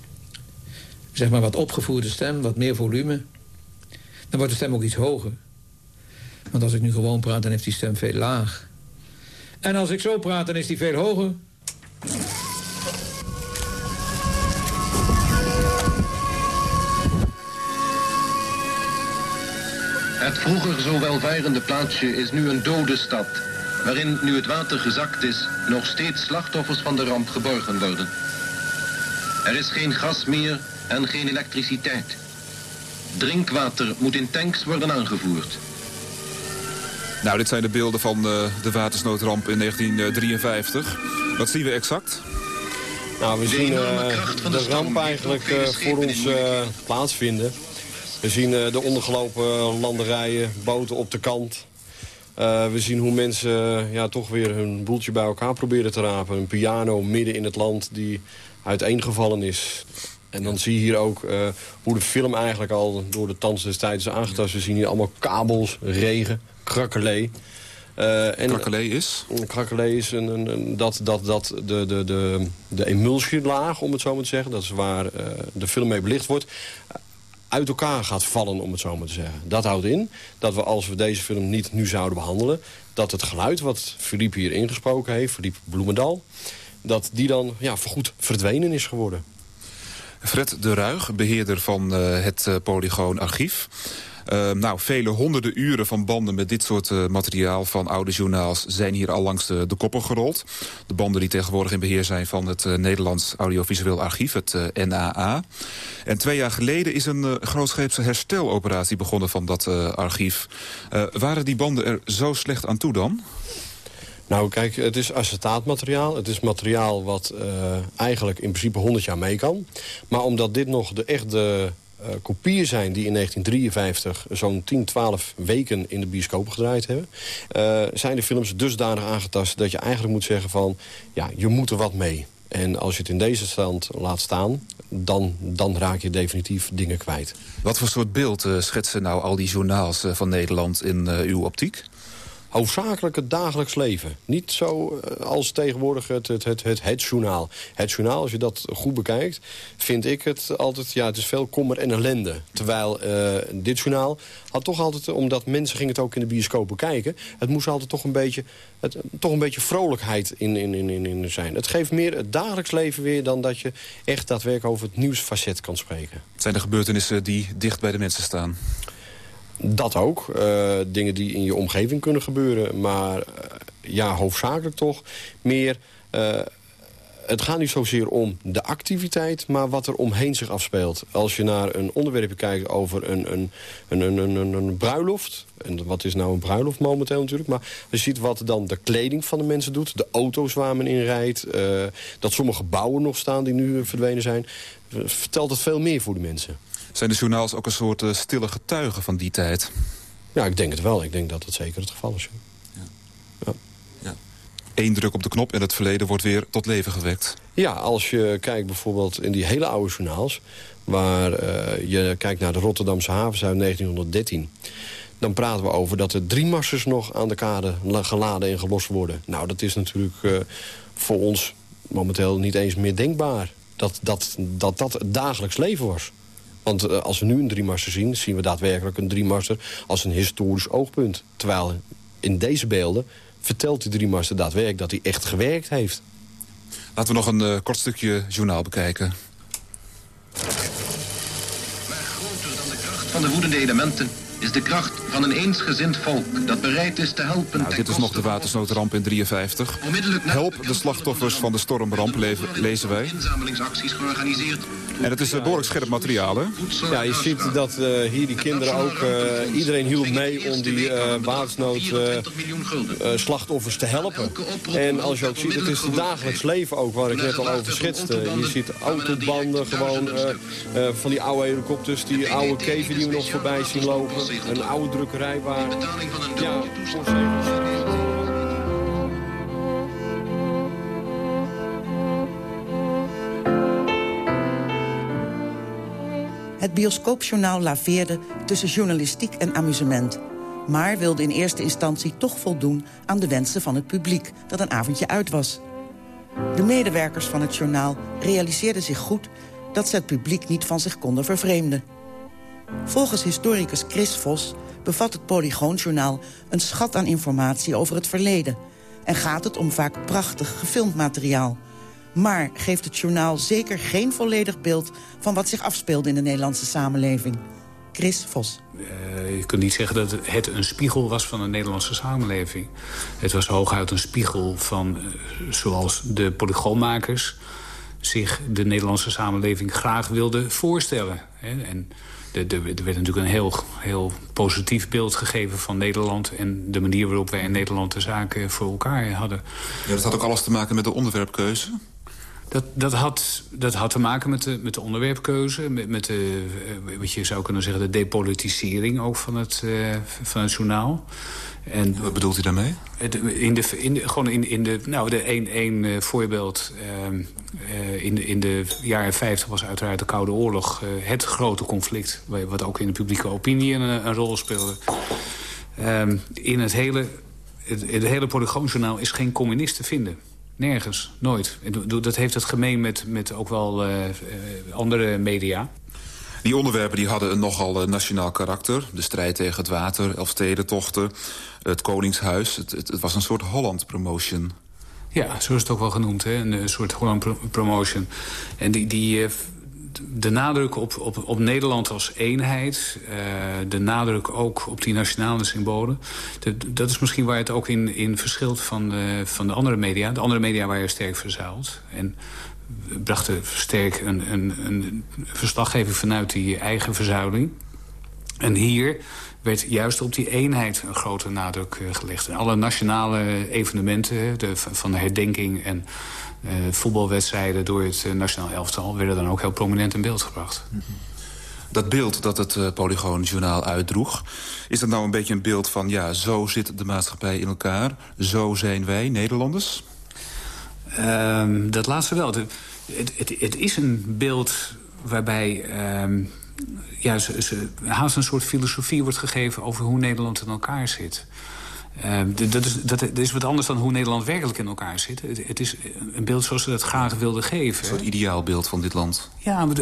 zeg maar, wat opgevoerde stem, wat meer volume. Dan wordt de stem ook iets hoger. Want als ik nu gewoon praat, dan heeft die stem veel laag. En als ik zo praat, dan is die veel hoger. Het vroeger zo welvarende plaatsje is nu een dode stad, waarin nu het water gezakt is, nog steeds slachtoffers van de ramp geborgen worden. Er is geen gas meer en geen elektriciteit. Drinkwater moet in tanks worden aangevoerd. Nou, dit zijn de beelden van uh, de watersnoodramp in 1953. Wat zien we exact? Nou, we zien uh, de, de ramp eigenlijk uh, voor ons plaatsvinden. We zien de ondergelopen landerijen, boten op de kant. we zien hoe mensen ja, toch weer hun boeltje bij elkaar proberen te rapen. Een piano midden in het land die uiteengevallen is. En dan zie je hier ook uh, hoe de film eigenlijk al door de tand des tijds is aangetast. We zien hier allemaal kabels, regen, krakkelee. Uh, en, krakkelee is? Krakkelee is een, een, een, dat, dat, dat de, de, de, de emulsielaag, om het zo maar te zeggen... dat is waar uh, de film mee belicht wordt uit elkaar gaat vallen, om het zo maar te zeggen. Dat houdt in dat we, als we deze film niet nu zouden behandelen... dat het geluid wat Philippe hier ingesproken heeft, Philippe Bloemendal... dat die dan ja, voorgoed verdwenen is geworden. Fred de Ruig, beheerder van uh, het uh, Polygoon Archief. Uh, nou, vele honderden uren van banden met dit soort uh, materiaal van oude journaals zijn hier al langs de, de koppen gerold. De banden die tegenwoordig in beheer zijn van het uh, Nederlands Audiovisueel Archief, het NAA. En twee jaar geleden is een grootscheepse hersteloperatie begonnen van dat archief. waren die banden er zo slecht aan toe dan? Nou, kijk, het is acetaatmateriaal. Het is materiaal wat eigenlijk in principe 100 jaar mee kan. Maar omdat dit nog de echte kopieën zijn die in 1953 zo'n 10, 12 weken in de bioscoop gedraaid hebben... Uh, zijn de films dusdanig aangetast dat je eigenlijk moet zeggen van... ja, je moet er wat mee. En als je het in deze stand laat staan, dan, dan raak je definitief dingen kwijt. Wat voor soort beeld schetsen nou al die journaals van Nederland in uw optiek? Hoofdzakelijk het dagelijks leven. Niet zo eh, als tegenwoordig het, het, het, het, het journaal. Het journaal, als je dat goed bekijkt, vind ik het altijd... ja, het is veel kommer en ellende. Terwijl uh, dit journaal had toch altijd... omdat mensen gingen het ook in de bioscoop bekijken... het moest altijd toch een beetje, het, toch een beetje vrolijkheid in, in, in, in zijn. Het geeft meer het dagelijks leven weer... dan dat je echt daadwerkelijk over het nieuwsfacet kan spreken. Het zijn de gebeurtenissen die dicht bij de mensen staan? Dat ook. Uh, dingen die in je omgeving kunnen gebeuren. Maar uh, ja, hoofdzakelijk toch meer... Uh, het gaat niet zozeer om de activiteit, maar wat er omheen zich afspeelt. Als je naar een onderwerp kijkt over een, een, een, een, een, een bruiloft... en wat is nou een bruiloft momenteel natuurlijk... maar je ziet wat dan de kleding van de mensen doet... de auto's waar men in rijdt... dat sommige gebouwen nog staan die nu verdwenen zijn... vertelt het veel meer voor de mensen. Zijn de journaals ook een soort uh, stille getuigen van die tijd? Ja, ik denk het wel. Ik denk dat dat zeker het geval is. Ja. Ja. ja. Eén druk op de knop en het verleden wordt weer tot leven gewekt. Ja, als je kijkt bijvoorbeeld in die hele oude journaals... waar uh, je kijkt naar de Rotterdamse havens uit 1913... dan praten we over dat er drie massers nog aan de kade geladen en gelost worden. Nou, dat is natuurlijk uh, voor ons momenteel niet eens meer denkbaar. Dat dat, dat, dat het dagelijks leven was. Want uh, als we nu een driemarser zien, zien we daadwerkelijk een driemarser als een historisch oogpunt. Terwijl in deze beelden vertelt die driemarser daadwerkelijk dat hij echt gewerkt heeft. Laten we nog een uh, kort stukje journaal bekijken. Maar groter dan de kracht van de woedende elementen is de kracht van een eensgezind volk dat bereid is te helpen. Nou, dit is nog de watersnoodramp in 53. Help de slachtoffers van de stormramp, lezen wij. Inzamelingsacties georganiseerd en het is uh, behoorlijk scherp materiaal, hè? Ja, je ziet dat uh, hier die kinderen ook... Uh, iedereen hielp mee om die watersnood slachtoffers te helpen. En als je ook ziet, het is het dagelijks leven ook, waar ik net al over schetste. Je ziet autobanden, gewoon van die oude helikopters... die oude keven die we nog voorbij zien lopen. Een oude drukkerij waar... Ja, Het bioscoopjournaal laveerde tussen journalistiek en amusement. Maar wilde in eerste instantie toch voldoen aan de wensen van het publiek... dat een avondje uit was. De medewerkers van het journaal realiseerden zich goed... dat ze het publiek niet van zich konden vervreemden. Volgens historicus Chris Vos bevat het Polygoonjournaal... een schat aan informatie over het verleden... en gaat het om vaak prachtig gefilmd materiaal... Maar geeft het journaal zeker geen volledig beeld... van wat zich afspeelde in de Nederlandse samenleving. Chris Vos. Uh, je kunt niet zeggen dat het een spiegel was van de Nederlandse samenleving. Het was hooguit een spiegel van uh, zoals de polygoonmakers... zich de Nederlandse samenleving graag wilden voorstellen. Hè? En er werd natuurlijk een heel, heel positief beeld gegeven van Nederland... en de manier waarop wij in Nederland de zaken voor elkaar hadden. Ja, dat had ook alles te maken met de onderwerpkeuze? Dat, dat, had, dat had te maken met de, met de onderwerpkeuze. Met, met de, eh, wat je zou kunnen zeggen, de depolitisering ook van het, uh, van het journaal. En, Wat bedoelt u daarmee? In de, in de, gewoon in, in de, nou, de één, één uh, voorbeeld. Uh, in, de, in de jaren 50 was uiteraard de Koude Oorlog uh, het grote conflict. Wat ook in de publieke opinie een, een rol speelde. Ehm, in het hele, het, het hele Polygoonjournaal is geen communist te vinden. Nergens, nooit. Dat heeft het gemeen met, met ook wel andere media. Die onderwerpen die hadden een nogal nationaal karakter. De strijd tegen het water, Elfstedentochten, het Koningshuis. Het, het, was een soort Holland-promotion. Ja, zo is het ook wel genoemd, hè? een soort Holland-promotion. En die, die, de nadruk op, op, op Nederland als eenheid... Uh, de nadruk ook op die nationale symbolen... Dat is misschien waar het ook in, in verschilt van de, van de andere media. De andere media waren sterk verzuild. En brachten sterk een, een, een verslaggeving vanuit die eigen verzuiling. En hier werd juist op die eenheid een grote nadruk gelegd. En alle nationale evenementen de, van de herdenking en uh, voetbalwedstrijden door het nationaal elftal... werden dan ook heel prominent in beeld gebracht. Dat beeld dat het uh, Polygoon-journaal uitdroeg... is dat nou een beetje een beeld van... ja, zo zit de maatschappij in elkaar, zo zijn wij, Nederlanders? Um, dat laatste wel. Het, het, het, is een beeld waarbij... Um, ja, ze, ze, haast een soort filosofie wordt gegeven over hoe Nederland in elkaar zit. Uh, dat, is, dat, dat, is wat anders dan hoe Nederland werkelijk in elkaar zit. Het, het, is een beeld zoals ze dat graag wilden geven. Een soort ideaalbeeld van dit land. Ja, maar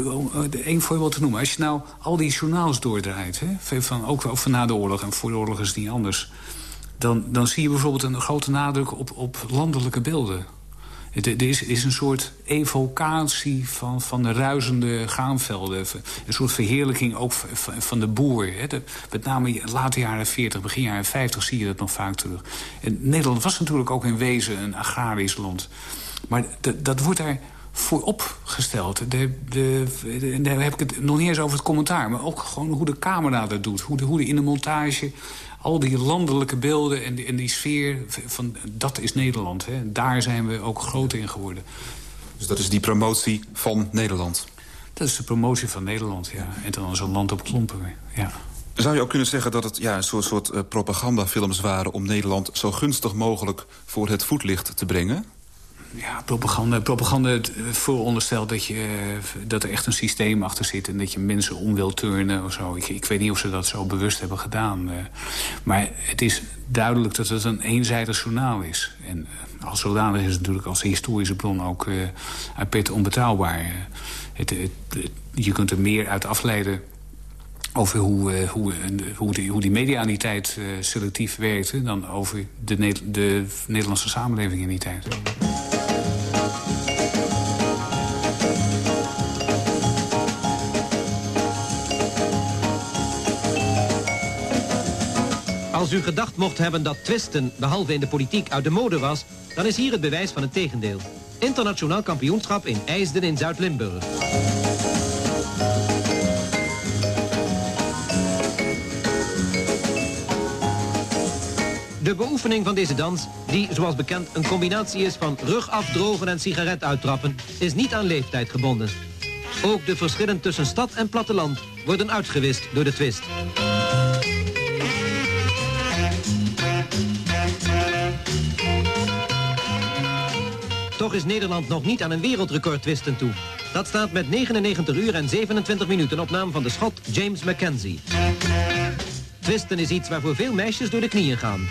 één voorbeeld te noemen. Als je nou al die journaals doordraait... Hè, van, ook, ook van na de oorlog en voor de oorlog is het niet anders... dan, dan zie je bijvoorbeeld een grote nadruk op, op landelijke beelden. Het is, een soort evocatie van, van de ruisende gaanvelden. Een soort verheerlijking ook van de boer. Hè. Met name late jaren 40, begin jaren 50 zie je dat nog vaak terug. En Nederland was natuurlijk ook in wezen een agrarisch land. Maar dat wordt daar de, de, daar heb ik het nog niet eens over het commentaar... maar ook gewoon hoe de camera dat doet. Hoe de, hoe de in de montage al die landelijke beelden en die, en die sfeer, van, dat is Nederland. Hè. Daar zijn we ook groot in geworden. Dus dat is die promotie van Nederland? Dat is de promotie van Nederland, ja. En dan zo'n land op klompen, ja. Zou je ook kunnen zeggen dat het ja, een soort, soort uh, propagandafilms waren... om Nederland zo gunstig mogelijk voor het voetlicht te brengen? Ja, propaganda, propaganda vooronderstelt dat, je, dat er echt een systeem achter zit... en dat je mensen om wil turnen of zo. Ik, ik weet niet of ze dat zo bewust hebben gedaan. Uh, maar het is duidelijk dat het een eenzijdig journaal is. En als zodanig is het natuurlijk als historische bron ook uh, uit pet onbetrouwbaar. Het, het, je kunt er meer uit afleiden over hoe, hoe, hoe, die, hoe die media in die tijd selectief werkte... dan over de, de Nederlandse samenleving in die tijd. Als u gedacht mocht hebben dat twisten, behalve in de politiek, uit de mode was... dan is hier het bewijs van het tegendeel. Internationaal kampioenschap in IJsden in Zuid-Limburg. De beoefening van deze dans, die zoals bekend een combinatie is van rug afdrogen en sigaret uittrappen, is niet aan leeftijd gebonden. Ook de verschillen tussen stad en platteland worden uitgewist door de twist. Is Nederland nog niet aan een wereldrecord twisten toe. Dat staat met 99 uur en 27 minuten op naam van de schot James Mackenzie. Twisten is iets waarvoor veel meisjes door de knieën gaan.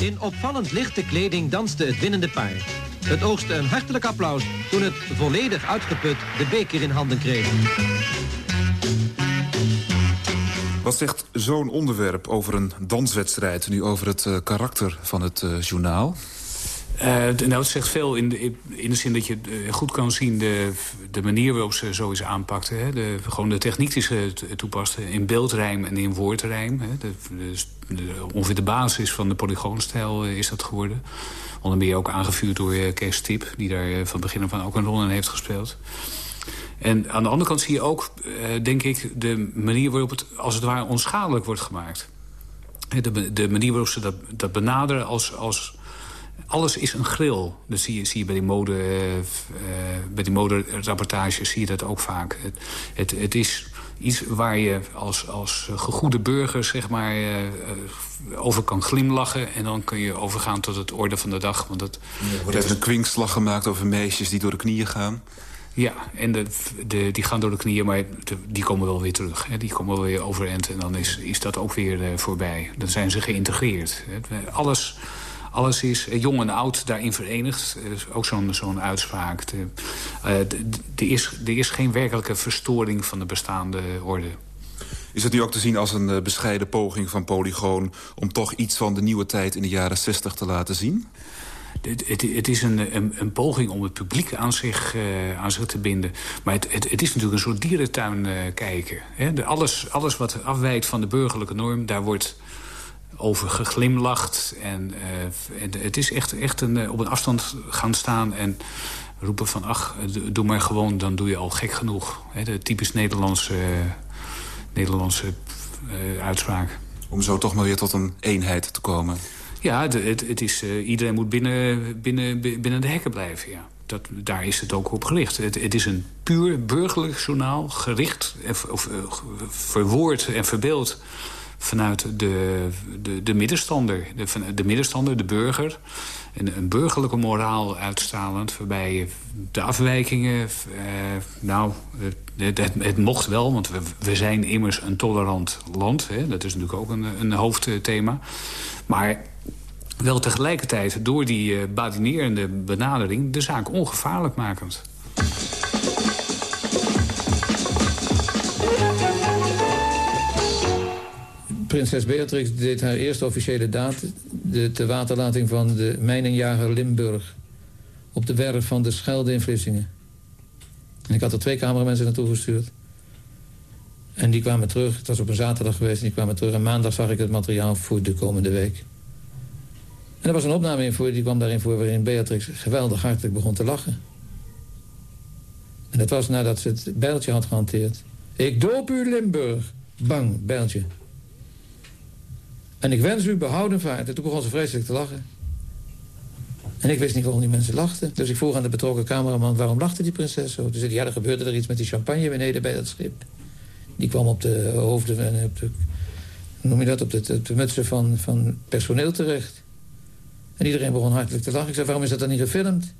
In opvallend lichte kleding danste het winnende paar. Het oogste een hartelijk applaus toen het volledig uitgeput de beker in handen kreeg. Wat zegt zo'n onderwerp over een danswedstrijd... nu over het uh, karakter van het uh, journaal? Uh, nou, het zegt veel in de, in de zin dat je goed kan zien... de, de manier waarop ze zoiets aanpakten. Hè? De, gewoon de techniek die ze toepasten in beeldrijm en in woordrijm. Hè? De, ongeveer de basis van de polygoonstijl is dat geworden. Onder meer ook aangevuurd door Kees Tip... die daar van begin af aan ook een rol in heeft gespeeld. En aan de andere kant zie je ook, uh, denk ik, de manier waarop het als het ware onschadelijk wordt gemaakt. De, de manier waarop ze dat, dat benaderen als... als alles is een grill. Dat zie je, bij die mode, uh, bij die moderapportages zie je dat ook vaak. Het, het, is iets waar je als, als gegoede burger zeg maar, over kan glimlachen. En dan kun je overgaan tot het orde van de dag. Want dat, er wordt een kwinkslag gemaakt over meisjes die door de knieën gaan. Ja, en de, de, die gaan door de knieën, maar die komen wel weer terug. Hè. Die komen wel weer overend en dan is, is dat ook weer uh, voorbij. Dan zijn ze geïntegreerd. Hè. Alles, alles is uh, jong en oud daarin verenigd. Uh, ook zo'n zo'n uitspraak. Er is, is geen werkelijke verstoring van de bestaande orde. Is het nu ook te zien als een bescheiden poging van Polygoon... om toch iets van de nieuwe tijd in de jaren 60 te laten zien? Het, het, is een, een, poging om het publiek aan zich, uh, aan zich te binden. Maar het, het, is natuurlijk een soort dierentuin uh, kijken. Hè? Alles, alles wat afwijkt van de burgerlijke norm, daar wordt over geglimlacht. En, en het is echt, echt een, op een afstand gaan staan en roepen van... ach, doe maar gewoon, dan doe je al gek genoeg. Hè? De typisch Nederlandse, Nederlandse uitspraak. Om zo toch maar weer tot een eenheid te komen. Ja, het, het is, uh, iedereen moet binnen, binnen, binnen de hekken blijven, ja. Dat, daar is het ook op gericht. Het, is een puur burgerlijk journaal, gericht, of, uh, verwoord en verbeeld vanuit de, de, de middenstander. De, de middenstander, de burger. En een burgerlijke moraal uitstralend... waarbij de afwijkingen... Uh, nou, het, het, het, mocht wel, want we, we zijn immers een tolerant land. Hè? Dat is natuurlijk ook een, een hoofdthema. Maar wel tegelijkertijd door die uh, badinerende benadering... de zaak ongevaarlijk makend. Prinses Beatrix deed haar eerste officiële daad... de te waterlating van de mijnenjager Limburg... op de werf van de Schelde in Vlissingen. En ik had er twee cameramensen naartoe gestuurd. En die kwamen terug. Het was op een zaterdag geweest. En die kwamen terug. En maandag zag ik het materiaal voor de komende week. En er was een opname in voor, die kwam daarin voor... waarin Beatrix geweldig hartelijk begon te lachen. En dat was nadat ze het bijltje had gehanteerd. Ik doop u Limburg. Bang, bijltje. En ik wens u behouden vaart. En toen begon ze vreselijk te lachen. En ik wist niet waarom die mensen lachten. Dus ik vroeg aan de betrokken cameraman... waarom lachte die prinses zo? Toen zei ja, er gebeurde er iets met die champagne beneden bij dat schip. Die kwam op de hoofden en op de, noem je dat, op de, op de mutsen van, van personeel terecht. En iedereen begon hartelijk te lachen. Ik zei, waarom is dat dan niet gefilmd?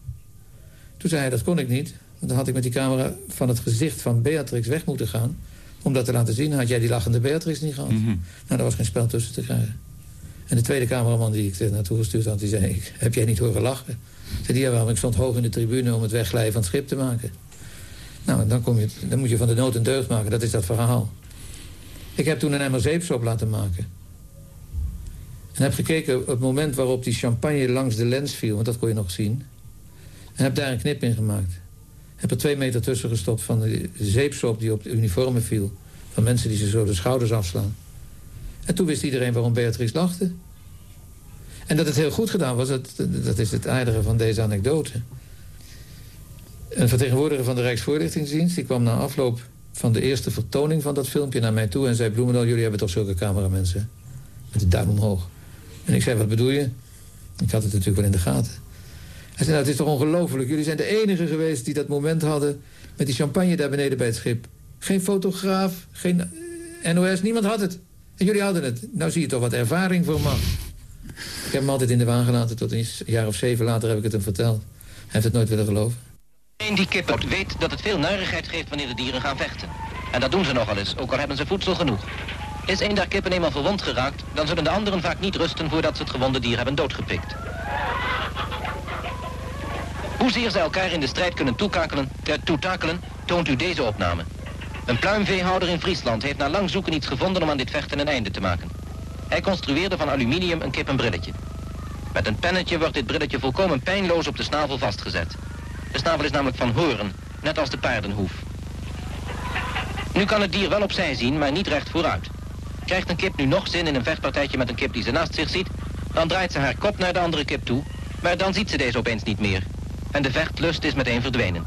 Toen zei hij, dat kon ik niet. Want dan had ik met die camera van het gezicht van Beatrix weg moeten gaan. Om dat te laten zien, had jij die lachende Beatrix niet gehad. Nou, daar was geen spel tussen te krijgen. En de tweede cameraman die ik er naartoe gestuurd had, die zei... heb jij niet horen lachen? Ik zei, ja, waarom? Ik stond hoog in de tribune om het wegglijden van het schip te maken. Nou, dan, kom je, dan moet je van de nood een deugd maken. Dat is dat verhaal. Ik heb toen een emmer zeepsop laten maken. En heb gekeken op het moment waarop die champagne langs de lens viel... want dat kon je nog zien. En heb daar een knip in gemaakt. Heb er twee meter tussen gestopt van de zeepsop die op de uniformen viel. Van mensen die ze zo de schouders afslaan. En toen wist iedereen waarom Beatrix lachte. En dat het heel goed gedaan was, dat, dat is het aardige van deze anekdote. Een vertegenwoordiger van de Rijksvoorlichtingsdienst... die kwam na afloop van de eerste vertoning van dat filmpje naar mij toe... en zei, Bloemendaal, jullie hebben toch zulke cameramensen? Met de duim omhoog. En ik zei, wat bedoel je? Ik had het natuurlijk wel in de gaten. Hij zei, nou, het is toch ongelooflijk. Jullie zijn de enige geweest die dat moment hadden... met die champagne daar beneden bij het schip. Geen fotograaf, geen NOS, niemand had het. En jullie hadden het. Nou zie je toch wat ervaring voor man. Ik heb hem altijd in de waan gelaten. Tot een jaar of zeven later heb ik het hem verteld. Hij heeft het nooit willen geloven. Een die kippen weet dat het veel narigheid geeft wanneer de dieren gaan vechten. En dat doen ze nogal eens, ook al hebben ze voedsel genoeg. Is een der kippen eenmaal verwond geraakt, dan zullen de anderen vaak niet rusten voordat ze het gewonde dier hebben doodgepikt. Hoezeer ze elkaar in de strijd kunnen toekakelen, ter, toetakelen, toont u deze opname. Een pluimveehouder in Friesland heeft na lang zoeken iets gevonden om aan dit vechten een einde te maken. Hij construeerde van aluminium een kippenbrilletje. Met een pennetje wordt dit brilletje volkomen pijnloos op de snavel vastgezet. De snavel is namelijk van horen, net als de paardenhoef. Nu kan het dier wel opzij zien, maar niet recht vooruit. Krijgt een kip nu nog zin in een vechtpartijtje met een kip die ze naast zich ziet... dan draait ze haar kop naar de andere kip toe... maar dan ziet ze deze opeens niet meer. En de vechtlust is meteen verdwenen.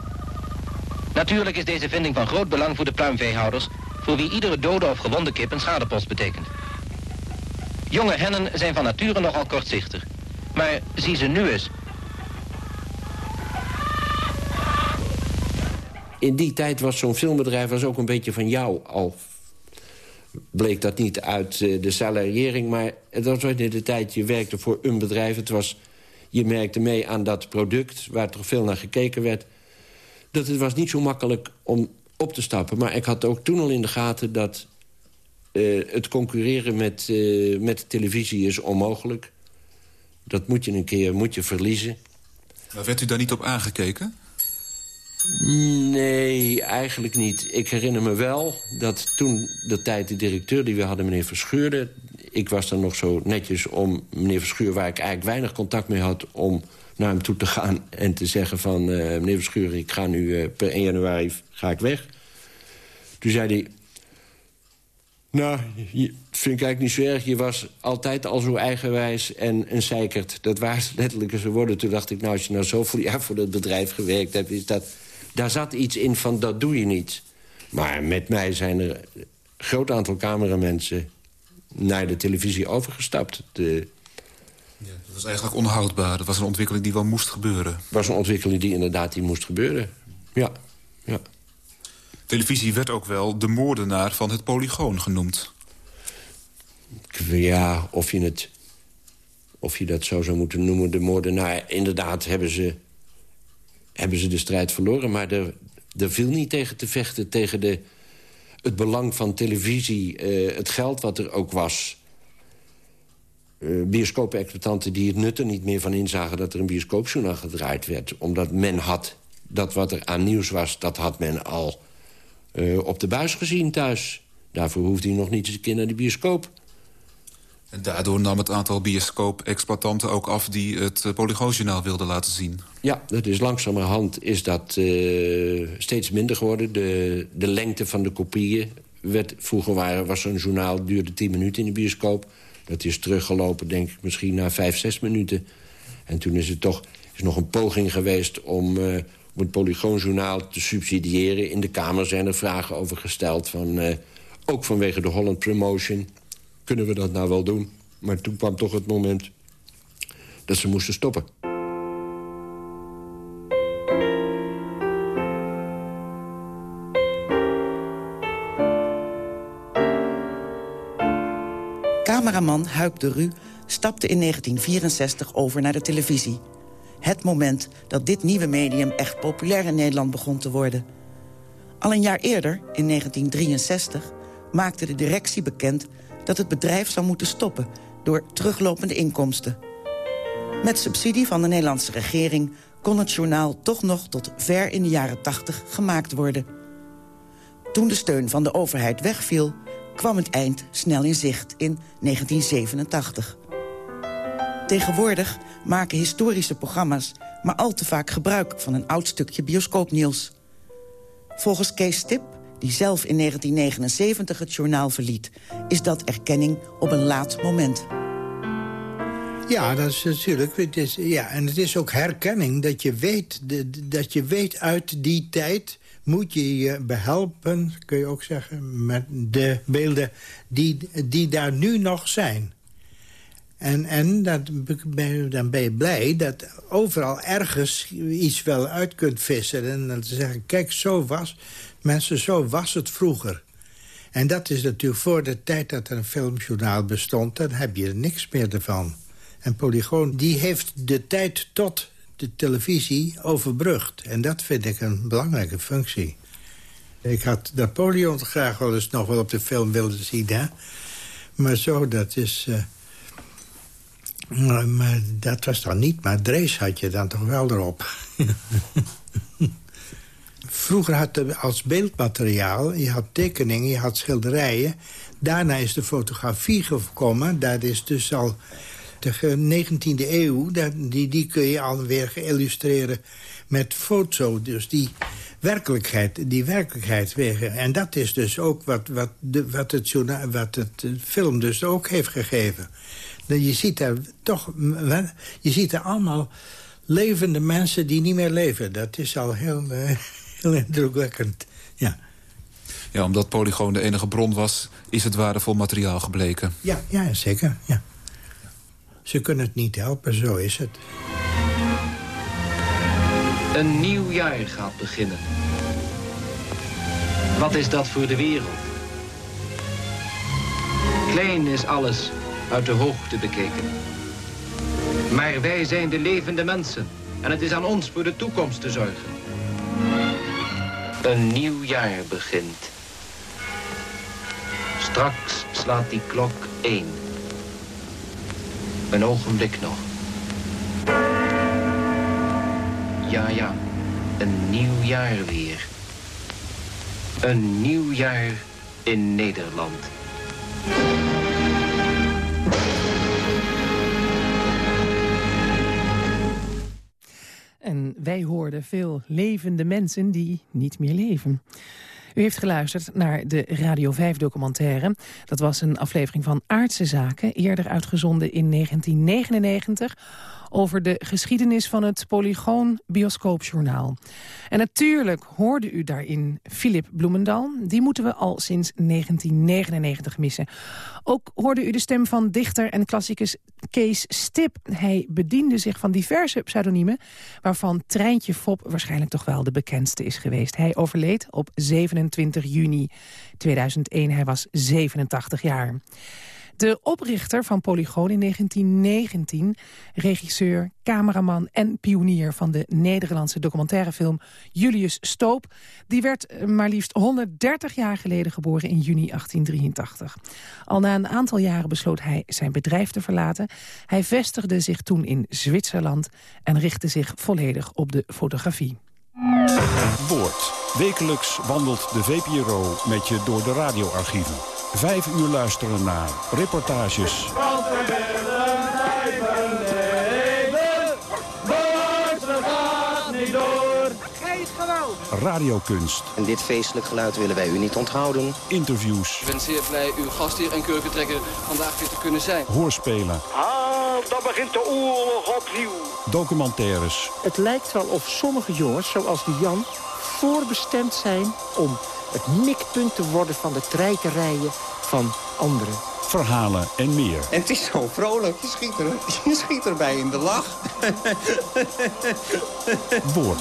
Natuurlijk is deze vinding van groot belang voor de pluimveehouders... voor wie iedere dode of gewonde kip een schadepost betekent. Jonge hennen zijn van nature nogal kortzichtig. Maar zie ze nu eens. In die tijd was zo'n filmbedrijf was ook een beetje van jou. Al bleek dat niet uit eh, de salariering. Maar dat was in de tijd, je werkte voor een bedrijf. Het was, je merkte mee aan dat product, waar toch veel naar gekeken werd. Dat het was niet zo makkelijk om op te stappen. Maar ik had ook toen al in de gaten dat uh, het concurreren met, uh, met televisie is onmogelijk. Dat moet je een keer moet je verliezen. Maar werd u daar niet op aangekeken? Nee, eigenlijk niet. Ik herinner me wel dat toen de tijd de directeur die we hadden, meneer Verschuurde... ik was dan nog zo netjes om meneer Verschuur... waar ik eigenlijk weinig contact mee had... om naar hem toe te gaan en te zeggen van... Uh, meneer Verschuur, ik ga nu uh, per 1 januari ga ik weg. Toen zei hij... Nou, vind ik eigenlijk niet zo erg. Je was altijd al zo eigenwijs en een zeikert. Dat waren letterlijke zijn woorden. Toen dacht ik, nou, als je nou zoveel jaar voor dat bedrijf gewerkt hebt... Is dat, daar zat iets in van, dat doe je niet. Maar met mij zijn er een groot aantal cameramensen... naar de televisie overgestapt. De... Ja, dat was eigenlijk onhoudbaar. Dat was een ontwikkeling die wel moest gebeuren. Het was een ontwikkeling die inderdaad die moest gebeuren. Ja, ja. Televisie werd ook wel de moordenaar van het polygoon genoemd. Ja, of je, het, of je dat zo zou moeten noemen, de moordenaar. Inderdaad hebben ze, hebben ze de strijd verloren. Maar er, er viel niet tegen te vechten tegen de, het belang van televisie. Uh, het geld wat er ook was. Uh, bioscoop-exploitanten die het nut er niet meer van inzagen... dat er een bioscoopjournaal gedraaid werd. Omdat men had dat wat er aan nieuws was, dat had men al uh, op de buis gezien thuis. Daarvoor hoefde hij nog niet eens een keer naar de bioscoop. Daardoor nam het aantal bioscoop-exploitanten ook af... die het uh, Polygoonjournaal wilden laten zien. Ja, dat is langzamerhand is dat uh, steeds minder geworden. De, de lengte van de kopieën. Werd, vroeger waren, was zo'n journaal duurde 10 minuten in de bioscoop. Dat is teruggelopen, denk ik, misschien na 5, 6 minuten. En toen is er toch is nog een poging geweest om... Uh, om het Polygoonjournaal te subsidiëren. In de Kamer zijn er vragen over gesteld. Van, ook vanwege de Holland Promotion. Kunnen we dat nou wel doen? Maar toen kwam toch het moment dat ze moesten stoppen. Cameraman Huip de Ru stapte in 1964 over naar de televisie het moment dat dit nieuwe medium echt populair in Nederland begon te worden. Al een jaar eerder, in 1963, maakte de directie bekend... dat het bedrijf zou moeten stoppen door teruglopende inkomsten. Met subsidie van de Nederlandse regering kon het journaal toch nog tot ver in de jaren 80 gemaakt worden. Toen de steun van de overheid wegviel, kwam het eind snel in zicht in 1987. Tegenwoordig maken historische programma's maar al te vaak gebruik van een oud stukje bioscoopnieuws. Volgens Kees Stip, die zelf in 1979 het journaal verliet... is dat erkenning op een laat moment. Ja, dat is natuurlijk. Ja, en het is ook herkenning dat je weet, dat je weet uit die tijd moet je je behelpen, kun je ook zeggen... met de beelden die, die daar nu nog zijn. En, en dat, dan ben je blij dat overal ergens iets wel uit kunt vissen. En dan te zeggen, kijk, zo was... Mensen, zo was het vroeger. En dat is natuurlijk voor de tijd dat er een filmjournaal bestond... dan heb je er niks meer ervan. En Polygoon, die heeft de tijd tot de televisie overbrugd. En dat vind ik een belangrijke functie. Ik had Napoleon graag wel eens nog wel op de film willen zien, hè? Maar zo, dat is... Maar, maar, dat was dan niet. Maar Drees had je dan toch wel erop. Vroeger had je als beeldmateriaal... je had tekeningen, je had schilderijen. Daarna is de fotografie gekomen. Dat is dus al de 19e eeuw. Die, die kun je alweer illustreren met foto. Dus die werkelijkheid, die werkelijkheid weer. En dat is dus ook wat, wat, de, wat, het, wat het film dus ook heeft gegeven. Je ziet er toch... Je ziet er allemaal levende mensen die niet meer leven. Dat is al heel, uh, heel indrukwekkend, ja. ja, omdat Polygoon de enige bron was... is het waardevol materiaal gebleken. Ja, ja zeker. Ja. Ze kunnen het niet helpen, zo is het. Een nieuw jaar gaat beginnen. Wat is dat voor de wereld? Klein is alles uit de hoogte bekeken. Maar wij zijn de levende mensen. En het is aan ons voor de toekomst te zorgen. Een nieuw jaar begint. Straks slaat die klok één. Een ogenblik nog. Ja, ja. Een nieuw jaar weer. Een nieuw jaar in Nederland. En wij hoorden veel levende mensen die niet meer leven. U heeft geluisterd naar de Radio 5-documentaire. Dat was een aflevering van Aardse Zaken, eerder uitgezonden in 1999 over de geschiedenis van het Polygoon Bioscoopjournaal. En natuurlijk hoorde u daarin Philip Bloemendal. Die moeten we al sinds 1999 missen. Ook hoorde u de stem van dichter en klassicus Kees Stip. Hij bediende zich van diverse pseudoniemen... waarvan Treintje Fop waarschijnlijk toch wel de bekendste is geweest. Hij overleed op 27 juni 2001. Hij was 87 jaar. De oprichter van Polygoon in 1919, regisseur, cameraman en pionier van de Nederlandse documentairefilm Julius Stoop, die werd eh, maar liefst 130 jaar geleden geboren in juni 1883. Al na een aantal jaren besloot hij zijn bedrijf te verlaten. Hij vestigde zich toen in Zwitserland en richtte zich volledig op de fotografie. Woord. Wekelijks wandelt de VPRO met je door de radioarchieven. Vijf uur luisteren naar reportages. Want we willen blijven leven. We gaan niet door. Radiokunst. En dit feestelijk geluid willen wij u niet onthouden. Interviews. Ik ben zeer blij uw gastheer en kurkentrekker vandaag weer te kunnen zijn. Hoorspelen. Ah, dan begint de oorlog opnieuw. Documentaires. Het lijkt wel of sommige jongens, zoals die Jan, voorbestemd zijn om het mikpunt te worden van de treiterijen van anderen. Verhalen en meer. En het is zo vrolijk. Je schiet, er, je schiet erbij in de lach. Woord.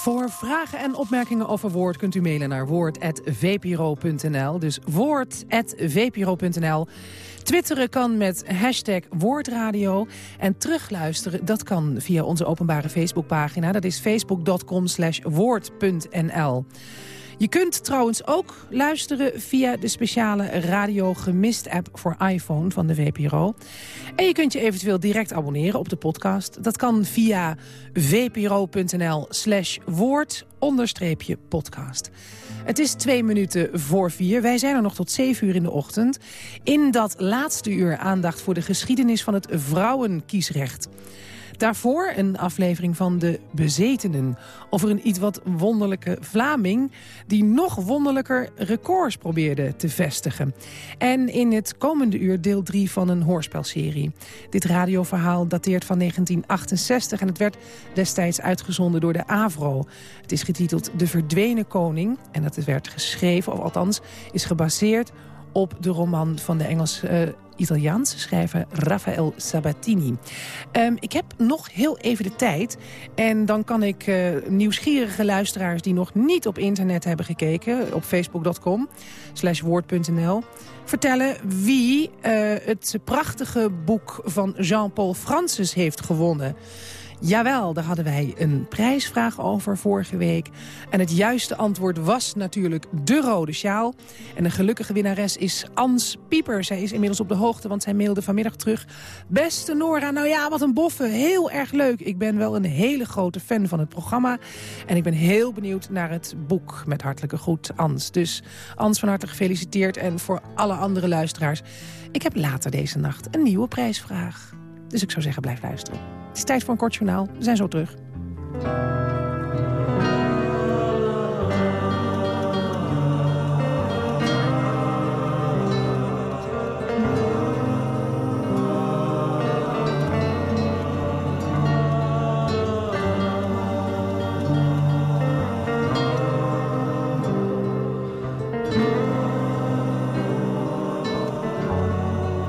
Voor vragen en opmerkingen over Woord kunt u mailen naar woord.vpro.nl. Dus woord.vpro.nl. Twitteren kan met hashtag Woordradio. En terugluisteren, dat kan via onze openbare Facebookpagina. Dat is facebook.com woord.nl. Je kunt trouwens ook luisteren via de speciale Radio Gemist app voor iPhone van de VPRO. En je kunt je eventueel direct abonneren op de podcast. Dat kan via vpro.nl slash woord onderstreepje podcast. Het is twee minuten voor vier. Wij zijn er nog tot zeven uur in de ochtend. In dat laatste uur aandacht voor de geschiedenis van het vrouwenkiesrecht. Daarvoor een aflevering van De Bezetenen. Over een iets wat wonderlijke Vlaming... die nog wonderlijker records probeerde te vestigen. En in het komende uur deel 3 van een hoorspelserie. Dit radioverhaal dateert van 1968... en het werd destijds uitgezonden door de AVRO. Het is getiteld De Verdwenen Koning. En dat werd geschreven, of althans is gebaseerd op de roman van de Engelse... Uh, Italiaanse schrijver Raphael Sabatini. Um, ik heb nog heel even de tijd. En dan kan ik uh, nieuwsgierige luisteraars die nog niet op internet hebben gekeken... op facebook.com slash woord.nl vertellen wie uh, het prachtige boek van Jean-Paul Francis heeft gewonnen... Jawel, daar hadden wij een prijsvraag over vorige week. En het juiste antwoord was natuurlijk de rode sjaal. En de gelukkige winnares is Ans Pieper. Zij is inmiddels op de hoogte, want zij mailde vanmiddag terug. Beste Nora, nou ja, wat een boffe. Heel erg leuk. Ik ben wel een hele grote fan van het programma. En ik ben heel benieuwd naar het boek. Met hartelijke groet, Ans. Dus Ans, van harte gefeliciteerd. En voor alle andere luisteraars. Ik heb later deze nacht een nieuwe prijsvraag. Dus ik zou zeggen, blijf luisteren. Het is tijd voor een kort journaal. We zijn zo terug.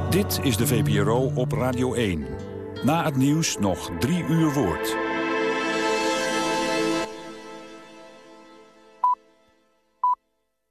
Dit is de VPRO op Radio 1. Na het nieuws nog drie uur woord.